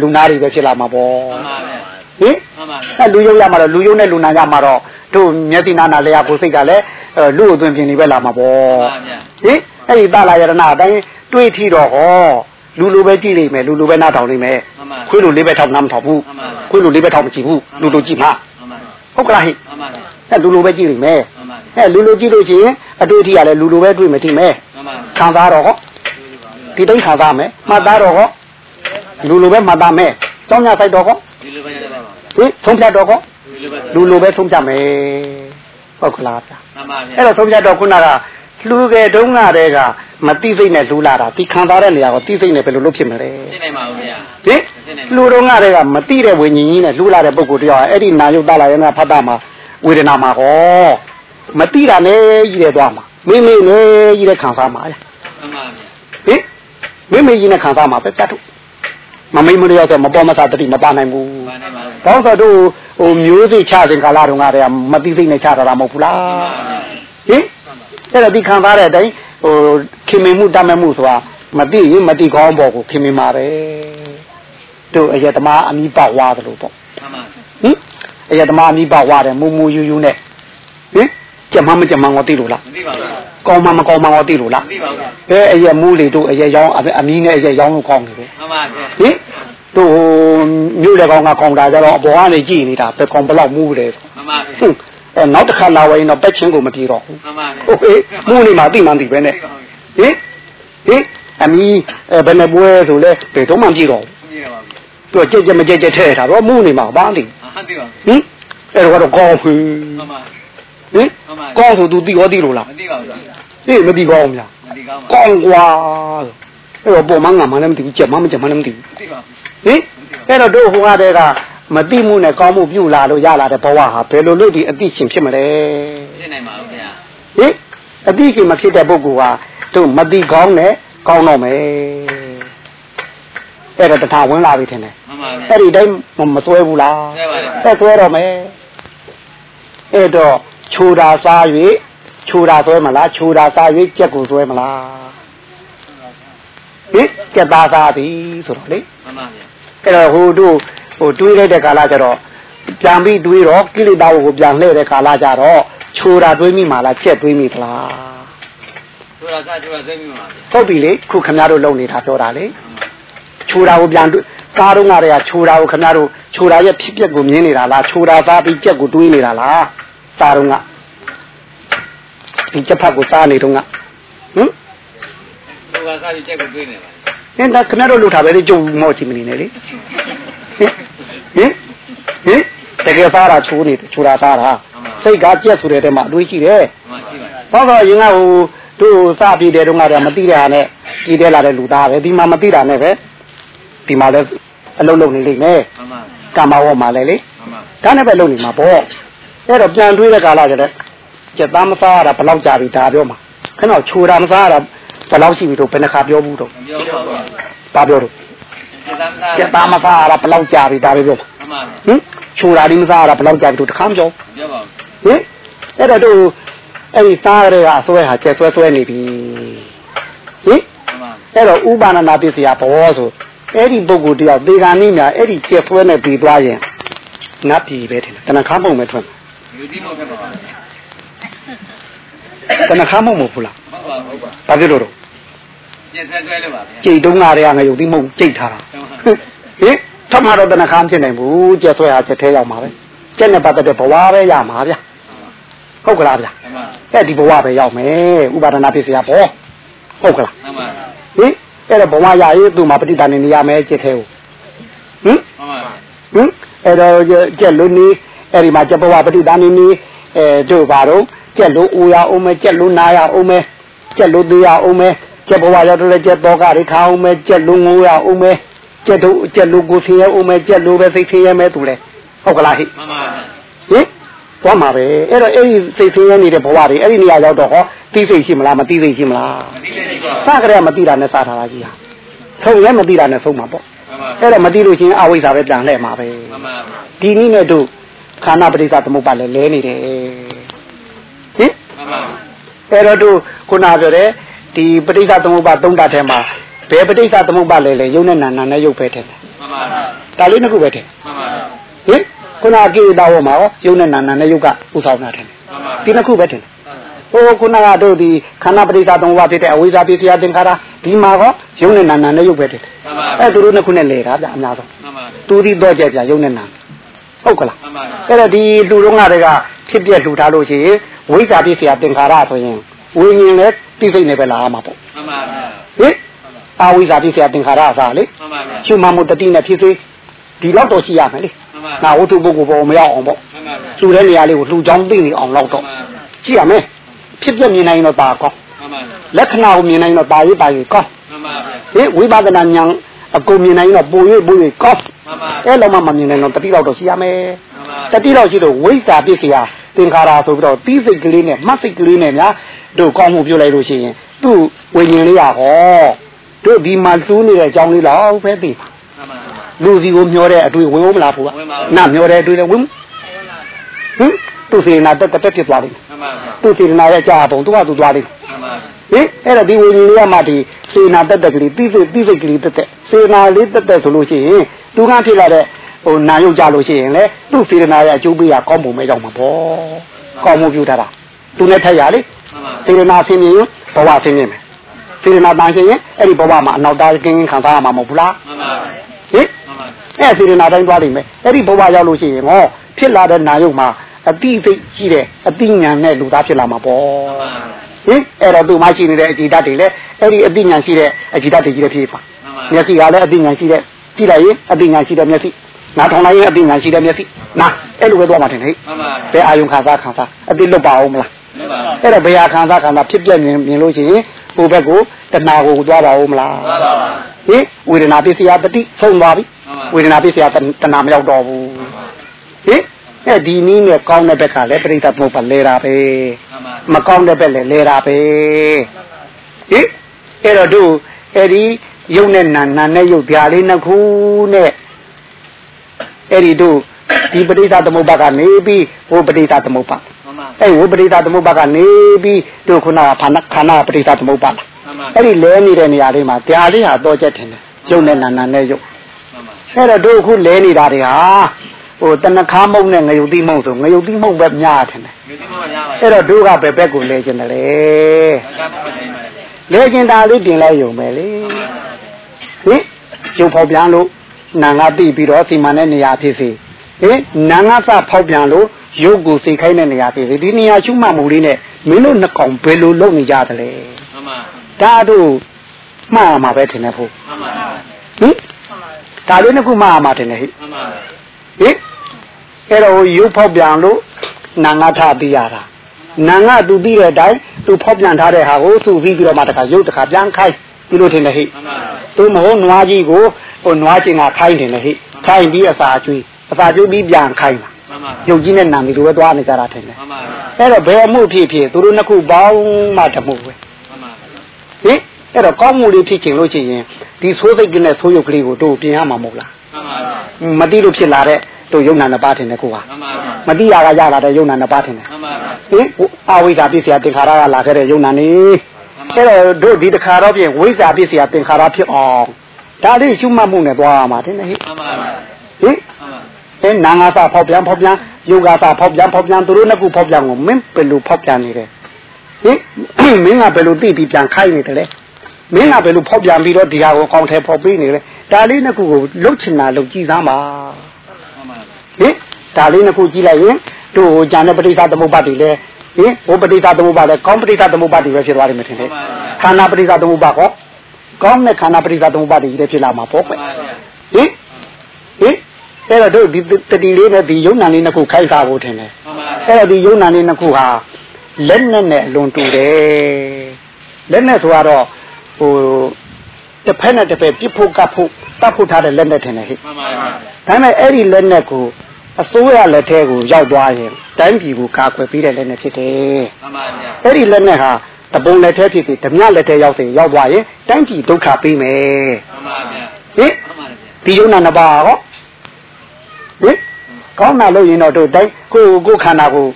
လူနာတွေပဲဖြစ်လာမှာပေါ့မှန်ပါဗျာ ဟင်မှန်ပါဗျာအဲလူရုပ်ရမှာတော့လူရုပ်နဲ့လူနာရမှာတော့တို့မျက်စိနာနာလျာကိုယ်စိတ်ကလည်းအဲလူ့အသွင်ပြင်နေပဲလာမှာပေါ့မှန်ပါဗျာဟင်အဲ့ဒီသလာယရဏအတိုင်းတွေးထီတော့ဟောလူလိုပဲကြည့်လိမ့်မယ်လူလိုပဲနားထောင်လိမ့်မယ်မှန်ပါခွေးလိုလေးပဲထောင်နားမထောင်ဘူးမှန်ပါခွေးလိုလေးပဲထောင်မကြည့်ဘူးလူလိုကြည့်မှာမှန်ပါဟုတ်ကလားဟိမှန်ပါဗျာအဲလူလိုပဲကြည့်လိမ့်မယ်မှန်ပါအဲလူလိုကြည့်လို့ရှိရင်အတွေ့အထိရလဲလူလိုပဲတွေ့မယ်ထိမယ်မှန်ပါခံစားတော့ဟောဒီတိုင်းခံစားမယ်မှတ်သားတော့ဟောလူလိုပဲမှတ်သားမယ်ကြောင်းညဆိုင်တော့ဟောဒီလိုပဲရပါပါ ဟင်သုံးဖြတ်တော့ဟောဒီလိုပဲလူလိုပဲသုံးဖြတ်မယ်ဟုတ်ကလားဗျာမှန်ပါဗျာအဲ့တော့သုံးဖြတ်တော့ခုနကလူကတုံးကတည်းကမတိစိတ်နဲ့လူလာတာဒီခံစားတဲ့နေရာကိုတိစိတ်နဲ့ဘယ်လိုလုပ်ဖြစ်မလဲသိနိုင်ပါဦးဗျာဟင်လူတုံးကတည်းကမတိတဲ့ဝိညာဉ်ကြီးနဲ့လူလာတဲ့ပုဂ္ဂိုလ်တယောက်အဲ့ဒီနာယုတ်တလာရနာဖတ်တာမှာဝေဒနာမှာဟောမတိတာနဲ့ကြီးတဲ့သွားမှာမိမိနဲ့ကြီးတဲ့ခံစားမှာလေမှန်ပါဗျာဟင်မိမိကြီးနဲ့ခံစားမှာပဲတတ်ထုတ် မမိမလျောက်ဆိုမပေါ်မစားတတိမပါနိုင်ဘူးမှန်တယ်ပါဦးဘောင်းဆိုတို့ဟိုမျိုးစိတ်ချစဉ်ကာလတုန်းကတည်းကမတိစိတ်နဲ့ချတာတာမဟုတ်ဘူးလားဟင်အဲ့တော့ဒီခံစားတဲ့အတိုင်းဟိုခင်မင်မှုတတ်မဲ့မှုဆိုတာမတိရင်မတိကောင်းပေါ်ကိုခင်မင်မှာပဲတို့အယတမအမိပဝါသလိုပေါ့မှန်ပါဟင်အယတမအမိပဝါတယ်မူမူယူယူနဲ့ဟင် ကြက်မမကြက်မငေါသိလို့လားမသိပါဘူးကောင်းမမကောင်းမငေါသိလို့လားမသိပါဘူးအဲအယမူးလေတို့အယရောင်းအမီးနဲ့အယရောင်းလို့ကောင်းတယ်ပဲမှန်ပါဗျာဟင်တို့ဟိုမြို့လေကောင်ကကောင်းတာကြတော့အပေါ်ကနေကြည့်နေတာပဲကောင်ဘလောက်မူးတယ်မှန်ပါဟင်အဲနောက်တစ်ခါလာဝင်တော့ပက်ချင်းကိုမပြေတော့ဘူးမှန်ပါဟုတ်ကဲ့မူးနေမှာသိမှန်သိပဲနဲ့ဟင်ဟင်အမီးအဲဘယ်နဲ့ပွဲဆိုလဲဘယ်တော့မှမကြည့်တော့ဘူးမသိပါဘူးသူကကြက်ကြက်မကြက်ကြက်ထဲထားတော့မူးနေမှာဘာသိဟာသိပါဘူးဟင်အဲ့တော့ကတော့ကောင်းပြီမှန်ပါ ဟင်ကောင်းဆို तू သိရောသိလို့လား မသိပါဘူး ဟေးမသိကောင်းဘူးများ မသိကောင်းပါ ကောင်းกว่าအဲ့တော့ပေါ်မငါမှလည်းမသိဘူးကြက်မှမကြက်မှလည်းမသိဘူး မသိပါဘူး ဟင်အဲ့တော့တို့ဟိုကတည်းကမတိမှုနဲ့ကောင်းမှုပြုလာလို့ရလာတဲ့ဘဝဟာဘယ်လိုလုပ်ဒီအတိရှင်ဖြစ်မလဲ သိနိုင်ပါဦးဗျာ ဟင်အတိရှင်မဖြစ်တဲ့ပုဂ္ဂိုလ်ဟာတို့မတိကောင်းနဲ့ကောင်းတော့မယ်အဲ့တော့တထာဝင်လာပြီထင်တယ် မှန်ပါဗျာ အဲ့ဒီတိုင်းမစွဲဘူးလား ဆွဲပါတယ် အဲ့စွဲတော့မယ်အဲ့တော့ ခြူတာစား၍ခြူတာစွဲမလားခြူတာစား၍ကြက်ကိုစွဲမလားဟင်ကြက်သားစားပြီဆိုတော့လေမှန်ပါဗျာအဲ့တော့ဟိုတို့ဟိုတွေးလိုက်တဲ့ကာလကျတော့ပြန်ပြီးတွေးတော့ကိလေသာကိုပြန်လှည့်တဲ့ကာလကျတော့ခြူတာတွေးမိမှလားချက်တွေးမိသလားဆိုတာကဆိုတာသိမိပါဗျာဟုတ်ပြီလေခုခမရတို့လုံနေတာပြောတာလေခြူတာကိုပြန်တွေးကားတော့ငါတွေကခြူတာကိုခမရတို့ခြူတာရဲ့ဖြစ်ပျက်ကိုမြင်နေတာလားခြူတာသားပြီးကြက်ကိုတွေးနေတာလား စားတော့ငါဒီချက်ဖတ်ကိုစားနေတော့ငါဟင်ဆိုတာကဒီချက်ကိုတွေးနေပါဟင်ဒါခမရတို့လှုပ်ထားပဲလေကြုံမော့ချင်မနေနဲ့လေဟင်ဟင်ဟင်တကယ်စားတာချိုးနေချိုးတာစားတာစိတ်ကကြက်ဆိုတဲ့တဲမှာအတွေးရှိတယ်မှန်ရှိပါဘောတော့ရင်ကဟိုတို့စပြီးတဲ့တုန်းကတော့မသိတဲ့ဟာနဲ့ကြီးတဲ့လာတဲ့လူသားပဲဒီမှာမသိတာနဲ့ပဲဒီမှာလည်းအလုံးလုံးနေလိမ့်မယ်မှန်ပါကမ္မဝတ်မှာလည်းလေမှန်ပါဒါနဲ့ပဲလုံနေမှာပေါ့ အဲ့တော့ပြန်တွေးတဲ့ကာလကျတဲ့ကြက်သားမစားရတာဘယ်လောက်ကြာပြီဒါပြောမှာခဏချိုးတာမစားရတာဘယ်လောက်ရှိပြီတို့ဘယ်နှခါပြောဘူးတော့ပြောပါဘူးဒါပြောတော့ဒီသမ်းသားကြက်သားမစားရတာဘယ်လောက်ကြာပြီဒါပဲပြောမှန်ပါဟင်ချိုတာလေးမစားရတာဘယ်လောက်ကြာပြီတို့တခါမပြောပြောပါဟဘူးင်အဲ့တော့တို့အဲ့ဒီစားရတဲ့အဆွဲဟာကျက်ဆွဲဆွဲနေပြီဟင်မှန်ပါအဲ့တော့ဥပါဏနာပစ္စယဘောဆိုအဲ့ဒီပုဂ္ဂိုလ်တယောက်ဒေဂာနိညာအဲ့ဒီကျက်ဆွဲနဲ့ပြီးသွားရင်နတ်ပြည်ပဲထင်တယ်တဏ္ဍခါမုံပဲထွက် လူတိမို့ဖြစ်ပါပါတဏ္ဍခါမုံမဟုတ်ဘူးလားဟုတ်ပါဘူးဘာဖြစ်လို့တော့ကျက်ဆက်တွဲလို့ပါဗျာကြိတ်တုံးကားတွေကငရုတ်တိမုံကြိတ်ထားတာဟင်ထပ်မှာတော့တဏ္ဍခါမဖြစ်နိုင်ဘူးကျက်ဆွဲဟာကျက်ထဲရောက်မှာပဲကျက်နဲ့ပတ်သက်တဲ့ဘဝပဲရမှာဗျဟုတ်ကလားဗျမှန်ပါအဲ့ဒီဘဝပဲရောက်မယ်ဥပါဒနာပစ္စယဘောဟုတ်ကလားမှန်ပါဟင်အဲ့တော့ဘဝရရေးသူ့မှာပဋိသန္ဓေနေရမယ်ကျက်ထဲကိုဟင်မှန်ပါဟင်အဲ့တော့ကြက်လုံးနေ အဲ့ဒီမှာကြက်ဘဝပဋိသန္ဓေနေအဲတို့ဘာတော့ကြက်လုံးဦးရအောင်မဲကြက်လုံးနာရအောင်မဲကြက်လုံးသေးရအောင်မဲကြက်ဘဝရောက်တော့ကြက်တော့ကတွေခါအောင်မဲကြက်လုံးငိုးရအောင်မဲကြက်တို့ကြက်လုံးကိုဆင်းရအောင်မဲကြက်လုံးပဲစိတ်ဆင်းရမဲသူလဲဟုတ်ကလားဟိမှန်ပါဟင်သွားမှာပဲအဲ့တော့အဲ့ဒီစိတ်ဆင်းရဲနေတဲ့ဘဝတွေအဲ့ဒီနေရာရောက်တော့ဟောသိစိတ်ရှိမလားမသိစိတ်ရှိမလားမသိလည်းဒီကောစကြရမသိတာနဲ့စထားတာကြီးဟာဆုံးလည်းမသိတာနဲ့ဆုံးမှာပေါ့မှန်ပါအဲ့တော့မသိလို့ရှိရင်အဝိဇ္ဇာပဲပြန်လှည့်မှာပဲမှန်ပါဒီနည်းနဲ့တို့ ခန္ဓာပရိစ္ဆသမုပ္ပါလည်းလဲနေတယ်ဟင်မှန်ပါဟအဲ့တော့တို့ခုနပြောတဲ့ဒီပဋိစ္စသမုပ္ပါသုံးတာထဲမှာဘယ်ပဋိစ္စသမုပ္ပါလဲလဲယုံနဲ့နာနာနဲ့ယုတ်ပဲထဲတယ်မှန်ပါဗျာဒါလေးနှစ်ခုပဲထဲမှန်ပါဗျာဟင်ခုနကိတာဝမှာရောယုံနဲ့နာနာနဲ့ယုတ်ကဥဆောင်တာထဲတယ်မှန်ပါဒီနှစ်ခုပဲထဲတယ်ဟိုခုနကတို့ဒီခန္ဓာပဋိစ္စသမုပ္ပါဖြစ်တဲ့အဝိဇ္ဇာပိစိယသင်္ခါရဒီမှာရောယုံနဲ့နာနာနဲ့ယုတ်ပဲထဲတယ်မှန်ပါအဲ့သူတို့နှစ်ခုနဲ့လေတာဗျအများဆုံးမှန်ပါသူဒီတော့ကြပြယုံနဲ့နာ ဟုတ်ကလားမှန်ပါအဲ့တော့ဒီလူတုံးကတည်းကဖြစ်ပြလှူထားလို့ရှိရင်ဝိဇ္ဇာပိစိယသင်္ခါရဆိုရင်ဝိညာဉ်လည်းသိစိတ်နဲ့ပဲလာမှာပေါ့မှန်ပါဗျာဟင်အာဝိဇ္ဇာပိစိယသင်္ခါရအစားလေမှန်ပါဗျာရှုမှမှုတတိနဲ့ဖြစ်စေဒီလောက်တော့ရှိရမယ်လေမှန်ပါငါဝတ္ထုပုဂ္ဂိုလ်ပေါ်မရောက်အောင်ပေါ့မှန်ပါဗျာသူတဲ့နေရာလေးကိုလှူချောင်းသိနေအောင်လောက်တော့မှန်ပါကြည့်ရမယ်ဖြစ်ပြမြင်နိုင်တော့ပါကောင်းမှန်ပါလက္ခဏာကိုမြင်နိုင်တော့ပါရေးပါရေးကောင်းမှန်ပါဗျာဟင်ဝိပဿနာဉာဏ်အကုန်မြင်နိုင်တော့ပို၍ပို၍ကောင်းမှန်ပါ အဲ့လောက်မှမမြင်နိုင်တော့တတိလောက်တော့ရှိရမယ်မှန်ပါတတိလောက်ရှိတော့ဝိဇ္ဇာပစ္စယသင်္ခါရဆိုပြီးတော့တီးစိတ်ကလေးနဲ့မှတ်စိတ်ကလေးနဲ့များတို့ကောင်းမှုပြုလိုက်လို့ရှိရင်သူ့ဝိညာဉ်လေးရဟောတို့ဒီမှာတူးနေတဲ့အကြောင်းလေးလောက်ပဲသိပါမှန်ပါလူစီကိုမျောတဲ့အတွေ့ဝင်မလားဖို့ကဝင်ပါဘူးနာမျောတဲ့အတွေ့လည်းဝင်ဟင်သူစေနာတက်တက်ဖြစ်သွားတယ်မှန်ပါဗျာသူစေနာရဲ့ကြာပုံသူကသူသွားတယ်မှန်ပါဟင်အဲ့ဒါဒီဝိညာဉ်လေးကမှဒီစေနာတက်တက်ကလေးပြီးစိတ်ပြီးစိတ်ကလေးတက်တက်စေနာလေးတက်တက်ဆိုလို့ရှိရင် သူကဖြစ်လာတဲ့ဟိုနာယုတ်ကြလို့ရှိရင်လေသူ့စေနာရဲ့အကျိုးပေးရကောင်းပုံမဲကြောင့်မှာပေါ့ကောင်းမှုပြုထားတာသူနဲ့ထက်ရလေမှန်ပါစေနာဆင်းမြင်ရင်ဘဝဆင်းမြင်မယ်စေနာတန်ရှင်းရင်အဲ့ဒီဘဝမှာအနောက်သားကင်းကင်းခံစားရမှာမဟုတ်ဘူးလားမှန်ပါဟင်မှန်ပါအဲ့စေရနာတိုင်းသွားလိမ့်မယ်အဲ့ဒီဘဝရောက်လို့ရှိရင်ဟောဖြစ်လာတဲ့နာယုတ်မှာအတိစိတ်ရှိတဲ့အတိညာနဲ့လူသားဖြစ်လာမှာပေါ့ဟင်အဲ့တော့သူမှရှိနေတဲ့အကြည်ဓာတ်တွေလည်းအဲ့ဒီအတိညာရှိတဲ့အကြည်ဓာတ်တွေကြီးတဲ့ဖြစ်ပါမျက်စိကလည်းအတိညာရှိတဲ့ ကြည့်လိုက်ရင်အတိညာရှိတဲ့မျက်စိနားထောင်လိုက်ရင်အတိညာရှိတဲ့မျက်စိနာအဲ့လိုပဲသွားမှတင်ဟဲ့မှန်ပါဘယ်အာယုံခံစားခံစားအတိလွတ်ပါအောင်မလားမှန်ပါအဲ့တော့ဘယ်ဟာခံစားခံစားဖြစ်ပြမြင်မြင်လို့ရှိရင်ဟိုဘက်ကိုတဏှာကိုသွားပါအောင်မလားမှန်ပါဟင်ဝေဒနာပစ္စယတတိဆုံးသွားပြီမှန်ပါဝေဒနာပစ္စယတဏမရောက်တော့ဘူးဟင်အဲဒီနည်းနဲ့ကောင်းတဲ့ဘက်ကလည်းပရိသတ်မဟုတ်ပါလဲတာပဲမှန်ပါမကောင်းတဲ့ဘက်လည်းလဲတာပဲဟင်အဲ့တော့တို့အဲ့ဒီ ယုံနဲ့နာနာနဲ့ယုတ်ပြားလေးနှစ်ခုနဲ့အဲ့ဒီတို့ဒီပရိသတ်သမုပ္ပါကနေပြီးဟိုပရိသတ်သမုပ္ပါမှန်ပါအဲ့ဟိုပရိသတ်သမုပ္ပါကနေပြီးတို့ခုနကခန္ဓာခန္ဓာပရိသတ်သမုပ္ပါလားမှန်ပါအဲ့ဒီလဲနေတဲ့နေရာလေးမှာတရားလေးဟာတော့ချက်တယ်ယုံနဲ့နာနာနဲ့ယုတ်မှန်ပါအဲ့တော့တို့အခုလဲနေတာတွေဟာဟိုတဏခါမုံနဲ့ငရုတ်တိမုံဆိုငရုတ်တိမုံပဲများတယ်နဲ့ဒီဒီမှာရပါအဲ့တော့တို့ကဘယ်ဘက်ကိုလဲခြင်းတယ်လဲဒါကမှမနေပါဘူးလဲခြင်းတာလေးတင်လိုက်ယုံမယ်လေဟ င်ကျုပ်ဖောက်ပြန်လို့နာငါတိပြီးတော့စီမံတဲ့နေရာဖြစ်စီဟင်နာငါစဖောက်ပြန်လို့ရုပ်ကိုစိတ်ခိုင်းတဲ့နေရာဖြစ်စီဒီနေရာရှုမှတ်မှုလေးနဲ့မင်းတို့နှစ်ကောင်ဘယ်လိုလုပ်နေကြသလဲမှန်ပါဒါတို့မှားမှာပဲထင်တယ်ဖို့မှန်ပါဟင်ဒါလေးနှစ်ခုမှားမှာထင်တယ်ဟိမှန်ပါဟင်အဲ့တော့ရုပ်ဖောက်ပြန်လို့နာငါထပြီးရတာနာငါသူပြီးတဲ့အတိုင်းသူဖောက်ပြန်ထားတဲ့ဟာကိုသူပြီးပြီးတော့မှတခါရုပ်တခါပြန်ခိုင်း ဒီလိုထင်တယ်ဟိမှန်ပါသူမဟုတ်နွားကြီးကိုဟိုနွားချင်းကခိုင်းတယ်လေဟိခိုင်းပြီးအစာကျွေးအစာကျွေးပြီးပြန်ခိုင်းတာမှန်ပါရုပ်ကြီးနဲ့နာမီလိုပဲသွားနေကြတာထင်တယ်မှန်ပါအဲ့တော့ဘယ်အမှုဖြစ်ဖြစ်သူတို့နှစ်ခုပေါင်းမှတမှုပဲမှန်ပါဟင်အဲ့တော့ကောင်းမှုလေးဖြစ်ချင်လို့ရှိရင်ဒီဆိုးစိတ်ကနဲ့ဆိုးရုပ်ကလေးကိုတို့ပြင်ရမှာမဟုတ်လားမှန်ပါမတိလို့ဖြစ်လာတဲ့တို့ယုံနာနှစ်ပါးထင်တယ်ကိုကမှန်ပါမတိရကရလာတဲ့ယုံနာနှစ်ပါးထင်တယ်မှန်ပါဟင်အဝိဇ္ဇာပစ္စယသင်္ခါရကလာခဲ့တဲ့ယုံနာနေ အဲ့တော့တို့ဒီတစ်ခါတော့ပြင်ဝိဇ္ဇာပစ္စယသင်္ခါရဖြစ်အောင်ဒါလေးရှုမှတ်မှုနဲ့သွားရမှာတင်တယ်ဟိမှန်ပါဟင်မှန်ပါအဲနာငါစာဖောက်ပြန်ဖောက်ပြန်ယောဂစာဖောက်ပြန်ဖောက်ပြန်သူတို့နှစ်ခုဖောက်ပြန်ကိုမင်းဘယ်လိုဖောက်ပြန်နေတယ်ဟင်မင်းကဘယ်လိုသိပြီးပြန်ခိုင်းနေတယ်လဲမင်းကဘယ်လိုဖောက်ပြန်ပြီးတော့ဒီဟာကိုအကောင့်ထဲဖောက်ပေးနေလဲဒါလေးနှစ်ခုကိုလှုပ်ချင်တာလှုပ်ကြည့်သားပါမှန်ပါဟင်ဒါလေးနှစ်ခုကြည့်လိုက်ရင်တို့ဟိုဂျာနဲ့ပဋိသသမုပ္ပါဒ်တွေလဲ ဟင်ဟိုပဋိသသမုပ္ပါဒ်လဲကောင်းပဋိသသမုပ္ပါဒ်တွေပဲဖြစ်သွားတယ်မထင်နဲ့ခန္ဓာပဋိသသမုပ္ပါဒ်ဟောကောင်းတဲ့ခန္ဓာပဋိသသမုပ္ပါဒ်တွေကြီးလည်းဖြစ်လာမှာပေါ့ကွမှန်ပါဟင်ဟင်အဲ့တော့တို့ဒီတတိလေးနဲ့ဒီယုံနာလေးနှစ်ခုခိုက်စားဖို့ထင်တယ်မှန်ပါအဲ့တော့ဒီယုံနာလေးနှစ်ခုဟာလက်နဲ့နဲ့အလွန်တူတယ်လက်နဲ့ဆိုတော့ဟိုတစ်ဖက်နဲ့တစ်ဖက်ပြစ်ဖို့ကပ်ဖို့တတ်ဖို့ထားတဲ့လက်နဲ့ထင်တယ်ဟဲ့မှန်ပါဒါပေမဲ့အဲ့ဒီလက်နဲ့ကို အစိုးရလက်ထဲကိုရောက်သွားရင်တိုင်းပြည်ကိုကာကွယ်ပေးတဲ့လက်နဲ့ဖြစ်တယ်မှန်ပါဗျာအဲ့ဒီလက်နဲ့ဟာတပုံလက်ထဲဖြစ်ပြီးဓမြလက်ထဲရောက်စေရောက်သွားရင်တိုင်းပြည်ဒုက္ခပေးမယ်မှန်ပါဗျာဟင်မှန်ပါဗျာဒီယုံနာနှစ်ပါးဟောဟင်ကောင်းတာလို့ရင်တော့တို့တိုင်းကိုကိုခန္ဓာကိုဟ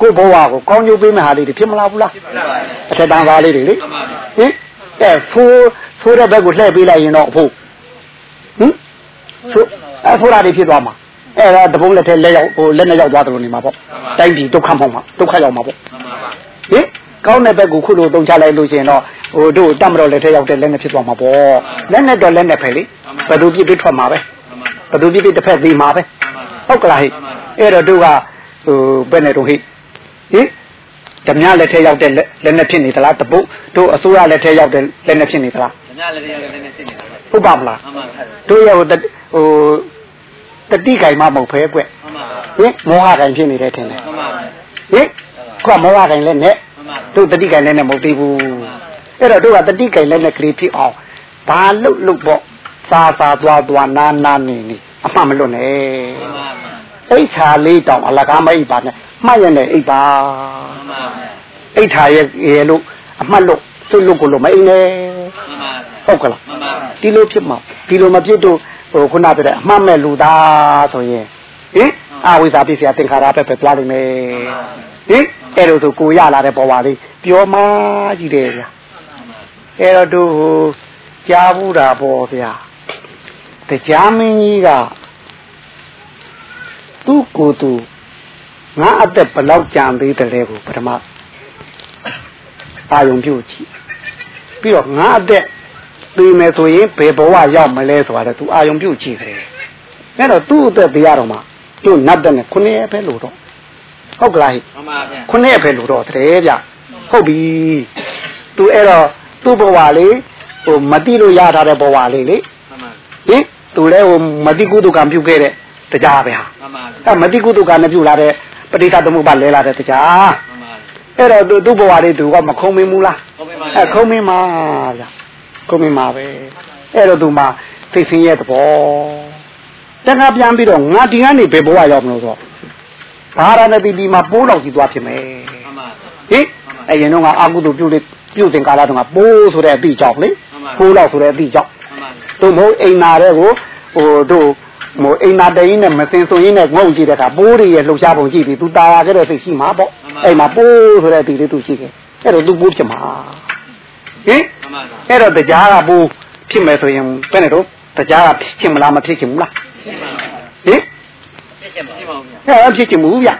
ကိုဘဝကိုကောင်းကျိုးပေးမဲ့ဟာလေးတွေဖြစ်မလားဘူးလားဖြစ်ပါပါအထက်တန်းသားလေးတွေလေမှန်ပါဗျာဟင်အဲဖိုးဖိုးတဲ့ဘက်ကိုလှည့်ပေးလိုက်ရင်တော့အဖို့ဟင်ဆိုအဲဖိုးရာတွေဖြစ်သွားမှာ အဲဒါတပုံးလက်ထဲလက်ရောက်ဟိုလက်နဲ့ရောက်သွားတယ်လို့နေမှာပေါ့တိုင်းပြည်ဒုက္ခမောက်မှာဒုက္ခရောက်မှာပေါ့မှန်ပါပါဟင်ကောင်းတဲ့ဘက်ကိုခုလိုတုံချလိုက်လို့ရှိရင်တော့ဟိုတို့တတ်မတော်လက်ထဲရောက်တဲ့လက်နဲ့ဖြစ်သွားမှာပေါ့လက်နဲ့တော့လက်နဲ့ဖယ်လေဘယ်သူပြစ်ပြစ်ထွက်မှာပဲမှန်ပါဘယ်သူပြစ်ပြစ်တစ်ဖက်သေးမှာပဲမှန်ပါဟုတ်ကလားဟိအဲ့တော့တို့ကဟိုဘယ်နဲ့တော့ဟိဟင်ဓမြလက်ထဲရောက်တဲ့လက်နဲ့ဖြစ်နေသလားတပုတ်တို့အစိုးရလက်ထဲရောက်တဲ့လက်နဲ့ဖြစ်နေသလား။ညလည်းလည်းလည်းလည်းသိနေတာပဲဟုတ်ပါမလား။မှန်ပါဗျာတို့ရဲ့ဟိုတဟို တတိကင်မမဟုတ်ဖဲကွ။မှန်ပါဗျာဟင်မောဟကင်ဖြစ်နေတဲ့ထင်တယ်။မှန်ပါဗျာဟင်ခွမောဟကင်လက်နဲ့။မှန်ပါဗျာတို့တတိကင်လက်နဲ့မဟုတ်သေးဘူးအဲ့တော့တို့ကတတိကင်လက်နဲ့ကလေးဖြစ်အောင်ဘာလုတ်လုတ်ပေါ့စာစာသွားသွားနာနာနေနေအမှန်မလွတ်နဲ့။မှန်ပါဗျာအိဋ္ဌာလေးတောင်အလကားမအိပ်ပါနဲ့မှတ်ရနဲ့အိပ်ပါ။မှန်ပါဗျာအိဋ္ဌာရဲ့ရေလို့အမှတ်လို့စွတ်လို့ကိုလို့မအိပ်နဲ့။မှန်ပါဗျာဟုတ်ကလား။မှန်ပါဗျာဒီလိုဖြစ်မှာဒီလိုမဖြစ်တော့ ဟိုခုနပြတဲ့အမှတ်မဲ့လူသားဆိုရင်ဟင်အဝိဇ္ဇာပြည့်စရာသင်္ခါရပဲပဲသွားလိမ့်မယ်ဟင်အဲ့လိုဆိုကိုရလာတဲ့ဘဝလေးပြောမှကြီးတယ်ဗျာအဲ့တော့တို့ဟိုကြားဘူးတာပေါ့ဗျာတရားမင်းကြီးကသူ့ကိုယ်သူငါအသက်ဘယ်လောက်ကြံသေးတယ်လဲကိုပထမအာယုံပြုတ်ကြည့်ပြီးတော့ငါအသက် ပြီးမယ်ဆိုရင်ဘယ်ဘဝရောက်မလဲဆိုတာလည်း तू အာယုံပြုတ်ကြည့်တယ်အဲ့တော့သူ့အသက်တရားတော်မှာသူ့နတ်တဲ့နဲ့ခုနှစ်ရက်ပဲလို့တော့ဟုတ်ကလားဟိ။မှန်ပါဗျာခုနှစ်ရက်ပဲလို့တော့တဲ့ဗျဟုတ်ပြီ तू အဲ့တော့သူ့ဘဝလေးဟိုမတိလို့ရထားတဲ့ဘဝလေးလေ။မှန်ပါဟင်သူလည်းဟိုမတိကုသကံပြုခဲ့တဲ့တရားပဲဟာ။မှန်ပါဗျာအဲမတိကုသကံနဲ့ပြုလာတဲ့ပဋိသသမုပ္ပါလဲလာတဲ့တရား။မှန်ပါအဲ့တော့သူသူ့ဘဝလေးသူကမခုံမင်းဘူးလား။ဟုတ်ပြီပါအဲခုံမင်းမှာဗျ ခုံမင်းမှာပဲအဲ့တော့သူမှသိစင်းရဲ့သဘောတခါပြန်ပြီးတော့ငါဒီကနေဘယ်ဘဝရောက်မလို့ဆိုဘာရဏတိဒီမှာပိုးလောက်ကြီးသွားဖြစ်မယ်။မှန်ပါဟင်အရင်တော့ကအကုသိုလ်ပြုလေပြုစဉ်ကာလတုန်းကပိုးဆိုတဲ့အတိကြောင့်လေပိုးလောက်ဆိုတဲ့အတိကြောင့်။မှန်ပါဗျာတို့မဟုတ်အိမ်နာတဲ့ကိုဟိုတို့ဟိုအိမ်နာတရင်နဲ့မစင်ဆိုရင်နဲ့ငုံကြည့်တဲ့အခါပိုးတွေရဲ့လှုပ်ရှားပုံကြည့်ပြီးသူတာရခဲ့တဲ့စိတ်ရှိမှာပေါ့အိမ်မှာပိုးဆိုတဲ့အတိလေးသူရှိခဲ့အဲ့တော့သူပိုးဖြစ်မှာ ဟင်။မှန်ပါဗျာအဲ့တော့တရားကပိုးဖြစ်မယ်ဆိုရင်ဘယ်နဲ့တော့တရားကဖြစ်ချင်မလားမဖြစ်ချင်ဘူးလား။မှန်ပါဗျာဟင်။ဖြစ်ပါဗျာအဲ့ဖြစ်ချင်ဘူးဗျ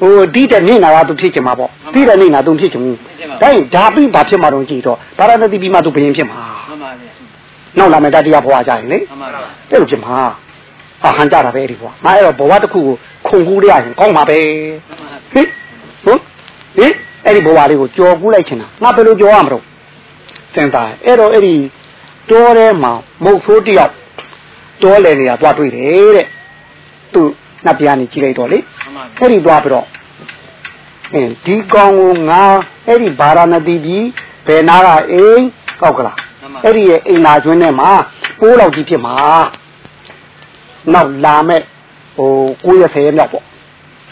ဟိုဒီတဲ့နေနာကသူဖြစ်ချင်မှာပေါ့ဒီတဲ့နေနာသူဖြစ်ချင်ဘူးဒါရင်ဒါပြီးဘာဖြစ်မှာတော့ကြည့်တော့ဒါရဏတိပြီးမှသူဘယင်ဖြစ်မှာ။မှန်ပါဗျာနောက်လာမယ်တတရားဘဝကြရင်လေ။မှန်ပါဗျာအဲ့လိုဖြစ်မှာဟာဟန်ကြတာပဲဒီဘဝငါအဲ့တော့ဘဝတစ်ခုကိုခုန်ကူးရရင်ကောင်းမှာပဲ။မှန်ပါဟင်ဟုတ်ဟင်အဲ့ဒီဘဝလေးကိုကြော်ကူးလိုက်ချင်တာငါဘယ်လိုကြော်ရမလို့ စင်သားအဲ့တော့အဲ့ဒီတောထဲမှာမုတ်ဆိုးတယောက်တောလေနေတာသွားတွေ့တယ်တဲ့သူနှစ်ပြားနေကြည့်လိုက်တော့လေ။မှန်ပါဗျာအဲ့ဒီသွားပြီးတော့အင်းဒီကောင်ကိုငါအဲ့ဒီဗာရာဏသီကြီးဘယ်နာကအိမ်ကောက်ကလား။မှန်ပါအဲ့ဒီရဲ့အိမ်နာကျွန်းထဲမှာပိုးလောက်ကြီးဖြစ်မှာနောက်လာမဲ့ဟို9ရက်10ရက်မြောက်ပေါ့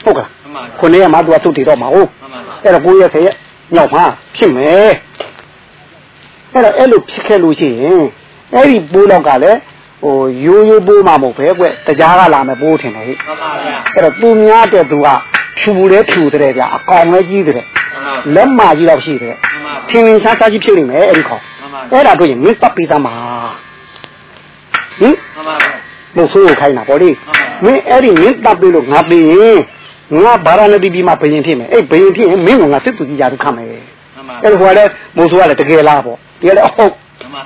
ဟုတ်ကလားမှန်ပါဗျာခုနှစ်ရက်မှသူကသုတ်တည်တော့မှာဟုတ်မှန်ပါဗျာအဲ့တော့9ရက်10ရက်မြောက်မှာဖြစ်မယ် အဲ့တော့အဲ့လိုဖြစ်ခဲ့လို့ရှိရင်အဲ့ဒီပိုးလောက်ကလည်းဟိုရိုးရိုးပိုးမှမဟုတ်ပဲကွတရားကလာမယ်ပိုးထင်တယ်ဟိမှန်ပါဗျာအဲ့တော့သူများတဲ့သူကဖြူလဲဖြူတဲ့ဗျာအကောင်လဲကြီးတဲ့မှန်ပါလက်မကြီးတော့ရှိတယ်မှန်ပါထင်ထင်ရှားရှားကြီးဖြစ်နေမယ်အဲ့ဒီကောင်မှန်ပါအဲ့ဒါတို့ရင်မင်းတပ်ပြီးသားမှာဟင်မှန်ပါဗျာလို့ဆိုးခိုင်းတာပေါ့လေမင်းအဲ့ဒီမင်းတပ်ပြီးလို့ငါပြီးရင်ငါဗာရာဏသီပြည်မှာဘယင်ဖြစ်မယ်အဲ့ဘယင်ဖြစ်ရင်မင်းကငါစစ်သူကြီးရာသူခတ်မယ် မှန်ပါအဲ့ဒါကလည်းမိုးဆိုးကလည်းတကယ်လားပေါ့ဒီကလည်းအဟုတ်မှန်ပါ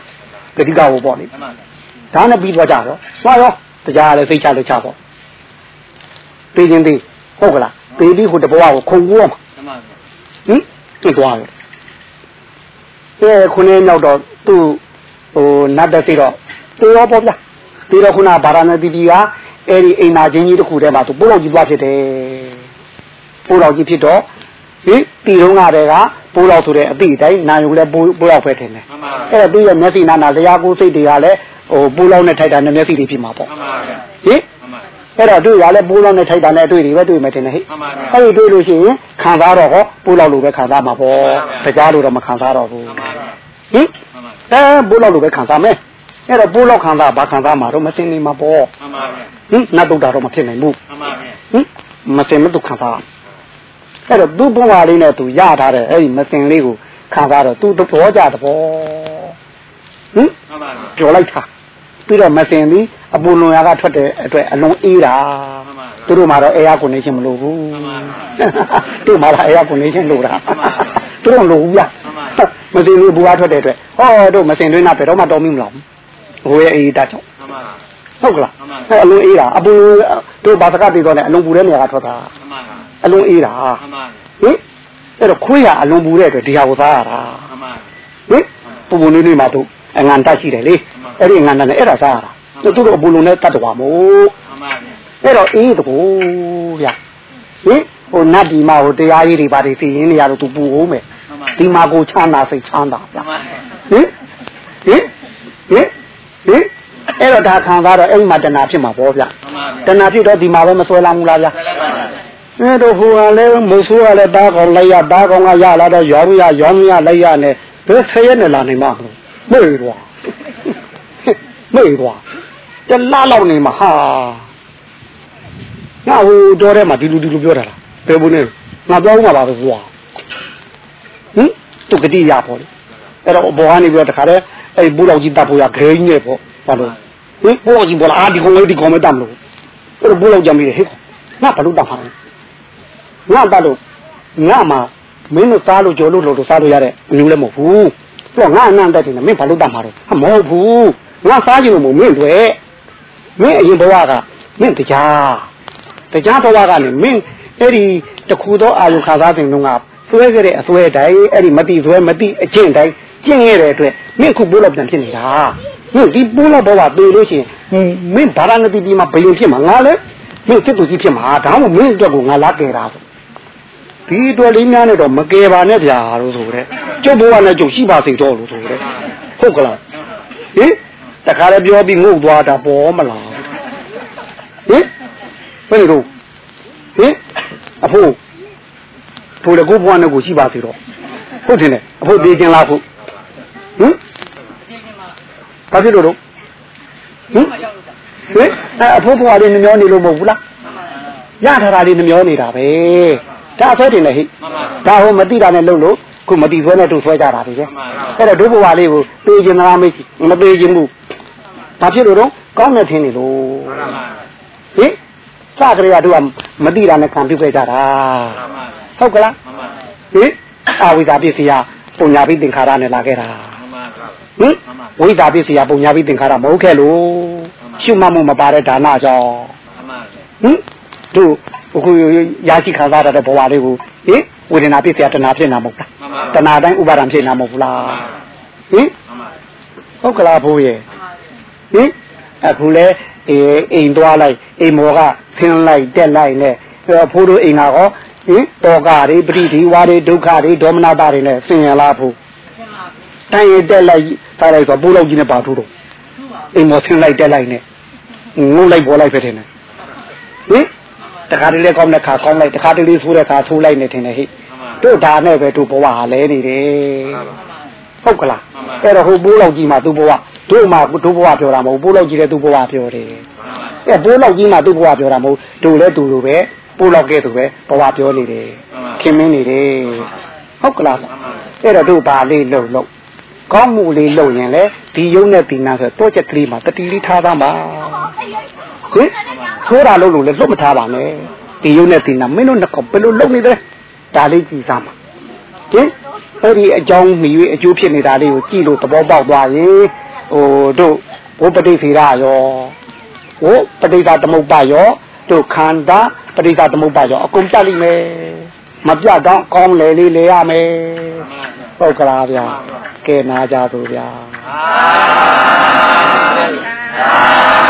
တတိကဟိုပေါ့လေမှန်ပါဒါနဲ့ပြီးသွားကြတော့သွားရောတရားလည်းစိတ်ချလည်းချပေါ့ပြီးချင်းသေးဟုတ်ကလားပြီးပြီးဟိုတဘဝကိုခုံကူရမှာမှန်ပါဟင်တွေ့သွားရောအဲခုနေမြောက်တော့သူ့ဟိုနတ်တက်စီတော့တေရောပေါ့ဗျာပြီးတော့ခုနဗာရာဏသီပြည်ကအဲ့ဒီအိမ်နာချင်းကြီးတစ်ခုထဲမှာသူပိုးလောက်ကြီးသွားဖြစ်တယ်ပိုးလောက်ကြီးဖြစ်တော့ဒီတီတုံးကတည်းက ပိုးလောက်ဆိုတဲ့အတိအတိုင်းနာယုလည်းပိုးပိုးလောက်ပဲထင်တယ်မှန်ပါအဲ့တော့သူ့ရဲ့မျက်စိနာနာလျာကိုစိတ်တွေကလည်းဟိုပိုးလောက်နဲ့ထိုက်တာနဲ့မျက်စိတွေဖြစ်မှာပေါ့မှန်ပါဗျာဟင်မှန်ပါအဲ့တော့သူ့ရလည်းပိုးလောက်နဲ့ထိုက်တာနဲ့အတွေ့တွေပဲတွေ့မယ်ထင်တယ်ဟဲ့မှန်ပါဗျာအဲ့ဒီတွေ့လို့ရှိရင်ခံစားတော့ဟောပိုးလောက်လိုပဲခံစားမှာပေါ့မှန်ပါဗျာတရားလိုတော့မခံစားတော့ဘူးမှန်ပါဗျာဟင်မှန်ပါအဲပိုးလောက်လိုပဲခံစားမယ်အဲ့တော့ပိုးလောက်ခံစားဘာခံစားမှာတော့မသိနေမှာပေါ့မှန်ပါဗျာဟင်နတ်တုတ်တာတော့မဖြစ်နိုင်ဘူးမှန်ပါဗျာဟင်မသိမတုခံစား အဲ့တော့သူ့ဘဝလေးနဲ့သူရထားတဲ့အဲ့ဒီမစင်လေးကိုခံစားတော့သူသဘောကြသဘောဟင်မှန်ပါဗျာပြောလိုက်တာပြီးတော့မစင်ပြီးအပူလွန်ရာကထွက်တဲ့အတွက်အလုံးအေးတာမှန်ပါဗျာသူတို့မှာတော့ air condition မလိုဘူးမှန်ပါသူ့မှာတော့ air condition လိုတာမှန်ပါသူတို့လိုဘူးဗျမှန်ပါမစင်ဘူးဘူအားထွက်တဲ့အတွက်ဟောတို့မစင်တွင်းနာဘယ်တော့မှတော်မိမလားဟိုရဲ့အေးတာကြောင့်မှန်ပါဟုတ်ကလားမှန်ပါဟဲ့အလုံးအေးတာအပူတို့ဘာစကားတည်တော့လဲအလုံးပူတဲ့နေရာကထွက်တာမှန်ပါ အလုံးအေးတာမှန်ပါဟင်အဲ့တော့ခွေးရအလုံးပူတဲ့အတွက်ဒီဟာကိုစားရတာမှန်ပါဟင်ပူပူနေနေမှတို့အငံတက်ရှိတယ်လေအဲ့ဒီအငံတက်နဲ့အဲ့ဒါစားရတာသူတို့အပူလုံးနဲ့တတ်တော်မို့မှန်ပါဗျာအဲ့တော့အေးတကူဗျဟင်ဟိုနတ်ဒီမှာဟိုတရားကြီးတွေပါတွေသိရင်နေရတော့သူပူအောင်မယ်မှန်ပါဒီမှာကိုချမ်းသာစိတ်ချမ်းသာဗျမှန်ပါဟင်ဟင်ဟင်ဟင်အဲ့တော့ဒါခံစားတော့အဲ့ဒီမှာတဏှာဖြစ်မှာပေါ့ဗျမှန်ပါတဏှာဖြစ်တော့ဒီမှာပဲမဆွဲလာဘူးလားဗျဆက်လက်ပါဗျာ အဲ့တော့ဟိုကလည်းမဆိုးရလဲတားကောင်လိုက်ရတားကောင်ကရလာတော့ရောင်းရရောင်းမရလိုက်ရနဲ့ဘယ်ဆယ်ရက်နဲ့လာနိုင်မှာမလို့မေ့သွားမေ့သွားတလားလောက်နေမှာဟာငါဟိုတော်ထဲမှာဒီလူဒီလူပြောတာလားဘယ်ဘူးနဲ့ငါပြောဦးမှာပါပဲကွာဟင်သူကတိရပေါ့လေအဲ့တော့ဘောကနေပြီးတော့တခါတည်းအဲ့ဒီဘူးလောက်ကြီးတပ်ဖို့ရဂိမ်းနဲ့ပေါ့ဘာလို့ဟင်ဘူးလောက်ကြီးပေါ်လာအာဒီကောင်လေးဒီကောင်မတတ်မလို့အဲ့တော့ဘူးလောက်ကြမိတယ်ဟဲ့ငါဘာလို့တတ်မှာလဲ ငါတတ်လို့ငါမှမင်းတို့စားလို့ကြော်လို့လို့လို့စားလို့ရတဲ့အမျိုးလည်းမဟုတ်ဘူးသူကငါအနန္တတည်းနဲ့မင်းဘာလို့တတ်မှာတော့မဟုတ်ဘူးငါစားကြည့်လို့မမင်းတွေမင်းအရင်ဘဝကမင်းတရားတရားဘဝကနေမင်းအဲ့ဒီတခုသောအာယုခါစားတဲ့နှုန်းကဆွဲကြတဲ့အဆွဲတိုင်းအဲ့ဒီမတိဆွဲမတိအကျင့်တိုင်းကျင့်ရတဲ့အတွက်မင်းခုပိုးလို့ပြန်ဖြစ်နေတာမင်းဒီပိုးလို့ဘဝပေလို့ရှိရင်မင်းဘာသာနတိပြီးမှဘယ်လိုဖြစ်မှာငါလဲမင်းစစ်သူကြီးဖြစ်မှာဒါမှမဟုတ်မင်းအတွက်ကိုငါလာကြတာဆို ဒီအတွက်လေးများနဲ့တော့မကယ်ပါနဲ့ဗျာလို့ဆိုတဲ့ကျုပ်ဘဝနဲ့ကျုပ်ရှိပါစေတော့လို့ဆိုတဲ့ဟုတ်ကလားဟင်တခါလည်းပြောပြီးငုတ်သွားတာပေါ်မလားဟင်ဘယ်လိုဟင်အဖိုးဖိုးလည်းကိုယ့်ဘဝနဲ့ကိုရှိပါစေတော့ဟုတ်တယ်လေအဖိုးပြေးခြင်းလားဖို့ဟင်ဘာဖြစ်လို့တော့ဟင်ဟင်အဖိုးဘဝလေးနှမျောနေလို့မဟုတ်ဘူးလားရထားတာလေးနှမျောနေတာပဲ ဒါအဆွဲတင်လေဟိမှန်ပါဒါဟိုမတိတာနဲ့လှုပ်လို့ခုမတိဆွဲနဲ့တို့ဆွဲကြတာတွေပဲအဲ့တော့ဒုဘဝလေးကိုပေခြင်းလားမေးကြည့်မပေခြင်းဘူးဘာဖြစ်လို့တော့ကောင်းတဲ့ထင်းနေလို့မှန်ပါဟင်စကရေကတို့ကမတိတာနဲ့ခံပြုခဲ့ကြတာမှန်ပါဟုတ်ကလားမှန်ပါဟင်အာဝိဇာပစ္စယပုံညာပိသင်္ခါရနဲ့လာခဲ့တာမှန်ပါဟင်ဝိဇာပစ္စယပုံညာပိသင်္ခါရမဟုတ်ခဲ့လို့ရှုမှတ်မှုမပါတဲ့ဒါနကြောင့်မှန်ပါဟင်တို့ အခုရရှိခံစားရတဲ့ဘဝလေးကိုဟင်ဝေဒနာပစ္စယတဏှာဖြစ်နေတာမဟုတ်လားမှန်ပါတဏှာတိုင်းဥပါဒံဖြစ်နေတာမဟုတ်ဘူးလားဟင်မှန်ပါဟုတ်ကလားဘိုးရဲ့ဟင်အခုလဲအေးအိမ်သွားလိုက်အိမ်မော်ကဆင်းလိုက်တက်လိုက်နဲ့အဲ့ဖိုးတို့အိမ်ကတော့ဟင်တောကတွေပရိဒီဝါတွေဒုက္ခတွေဒေါမနတာတွေနဲ့ဆင်ရလားဖို့တိုင်းရင်တက်လိုက်ထားလိုက်ဆိုပိုးလောက်ကြီးနဲ့ပါထိုးတော့အိမ်မော်ဆင်းလိုက်တက်လိုက်နဲ့ငုံလိုက်ပေါ်လိုက်ပဲထင်တယ်ဟင် တခါတလေကောင်းတဲ့ခါကောင်းလိုက်တခါတလေဆိုးတဲ့ခါဆိုးလိုက်နေထင်တယ်ဟိမှန်ပါတို့ဒါနဲ့ပဲတို့ဘဝဟာလဲနေတယ်ဟုတ်ကလားမှန်ပါအဲ့တော့ဟိုပိုးလောက်ကြီးမှသူ့ဘဝတို့မှတို့ဘဝပြောတာမဟုတ်ပိုးလောက်ကြီးတဲ့သူ့ဘဝပြောတယ်အဲ့ပိုးလောက်ကြီးမှသူ့ဘဝပြောတာမဟုတ်တို့လည်းသူလိုပဲပိုးလောက်ကဲသူပဲဘဝပြောနေတယ်ခင်မင်းနေတယ်ဟုတ်ကလားအဲ့တော့တို့ဘာလေးလုံလုံကောင်းမှုလေးလုံရင်လေဒီယုံနဲ့ဒီနာဆိုတော့ချက်ကလေးမှာတတိလေးထားသားမှာဟင် ဆိုးတာလို့လို့လည်းလွတ်မထားပါနဲ့ဒီယုံနဲ့ဒီနာမင်းတို့နှစ်ခေါက်ဘယ်လိုလုပ်နေတယ်ဒါလေးကြည်စားမှာဟင်အဲ့ဒီအကြောင်းမြည်အကျိုးဖြစ်နေတာလေးကိုကြည့်လို့သဘောပေါက်သွားရင်ဟိုတို့ဘုပတိဖေရရောဟိုပဋိသသမုပ္ပါရောတို့ခန္ဓာပဋိသသမုပ္ပါရောအကုန်ပြတ်လိမ့်မယ်မပြတ်တော့ကောင်းလေလေးလေရမယ်ဟုတ်ကလားဗျာကဲနာကြသူဗျာအာ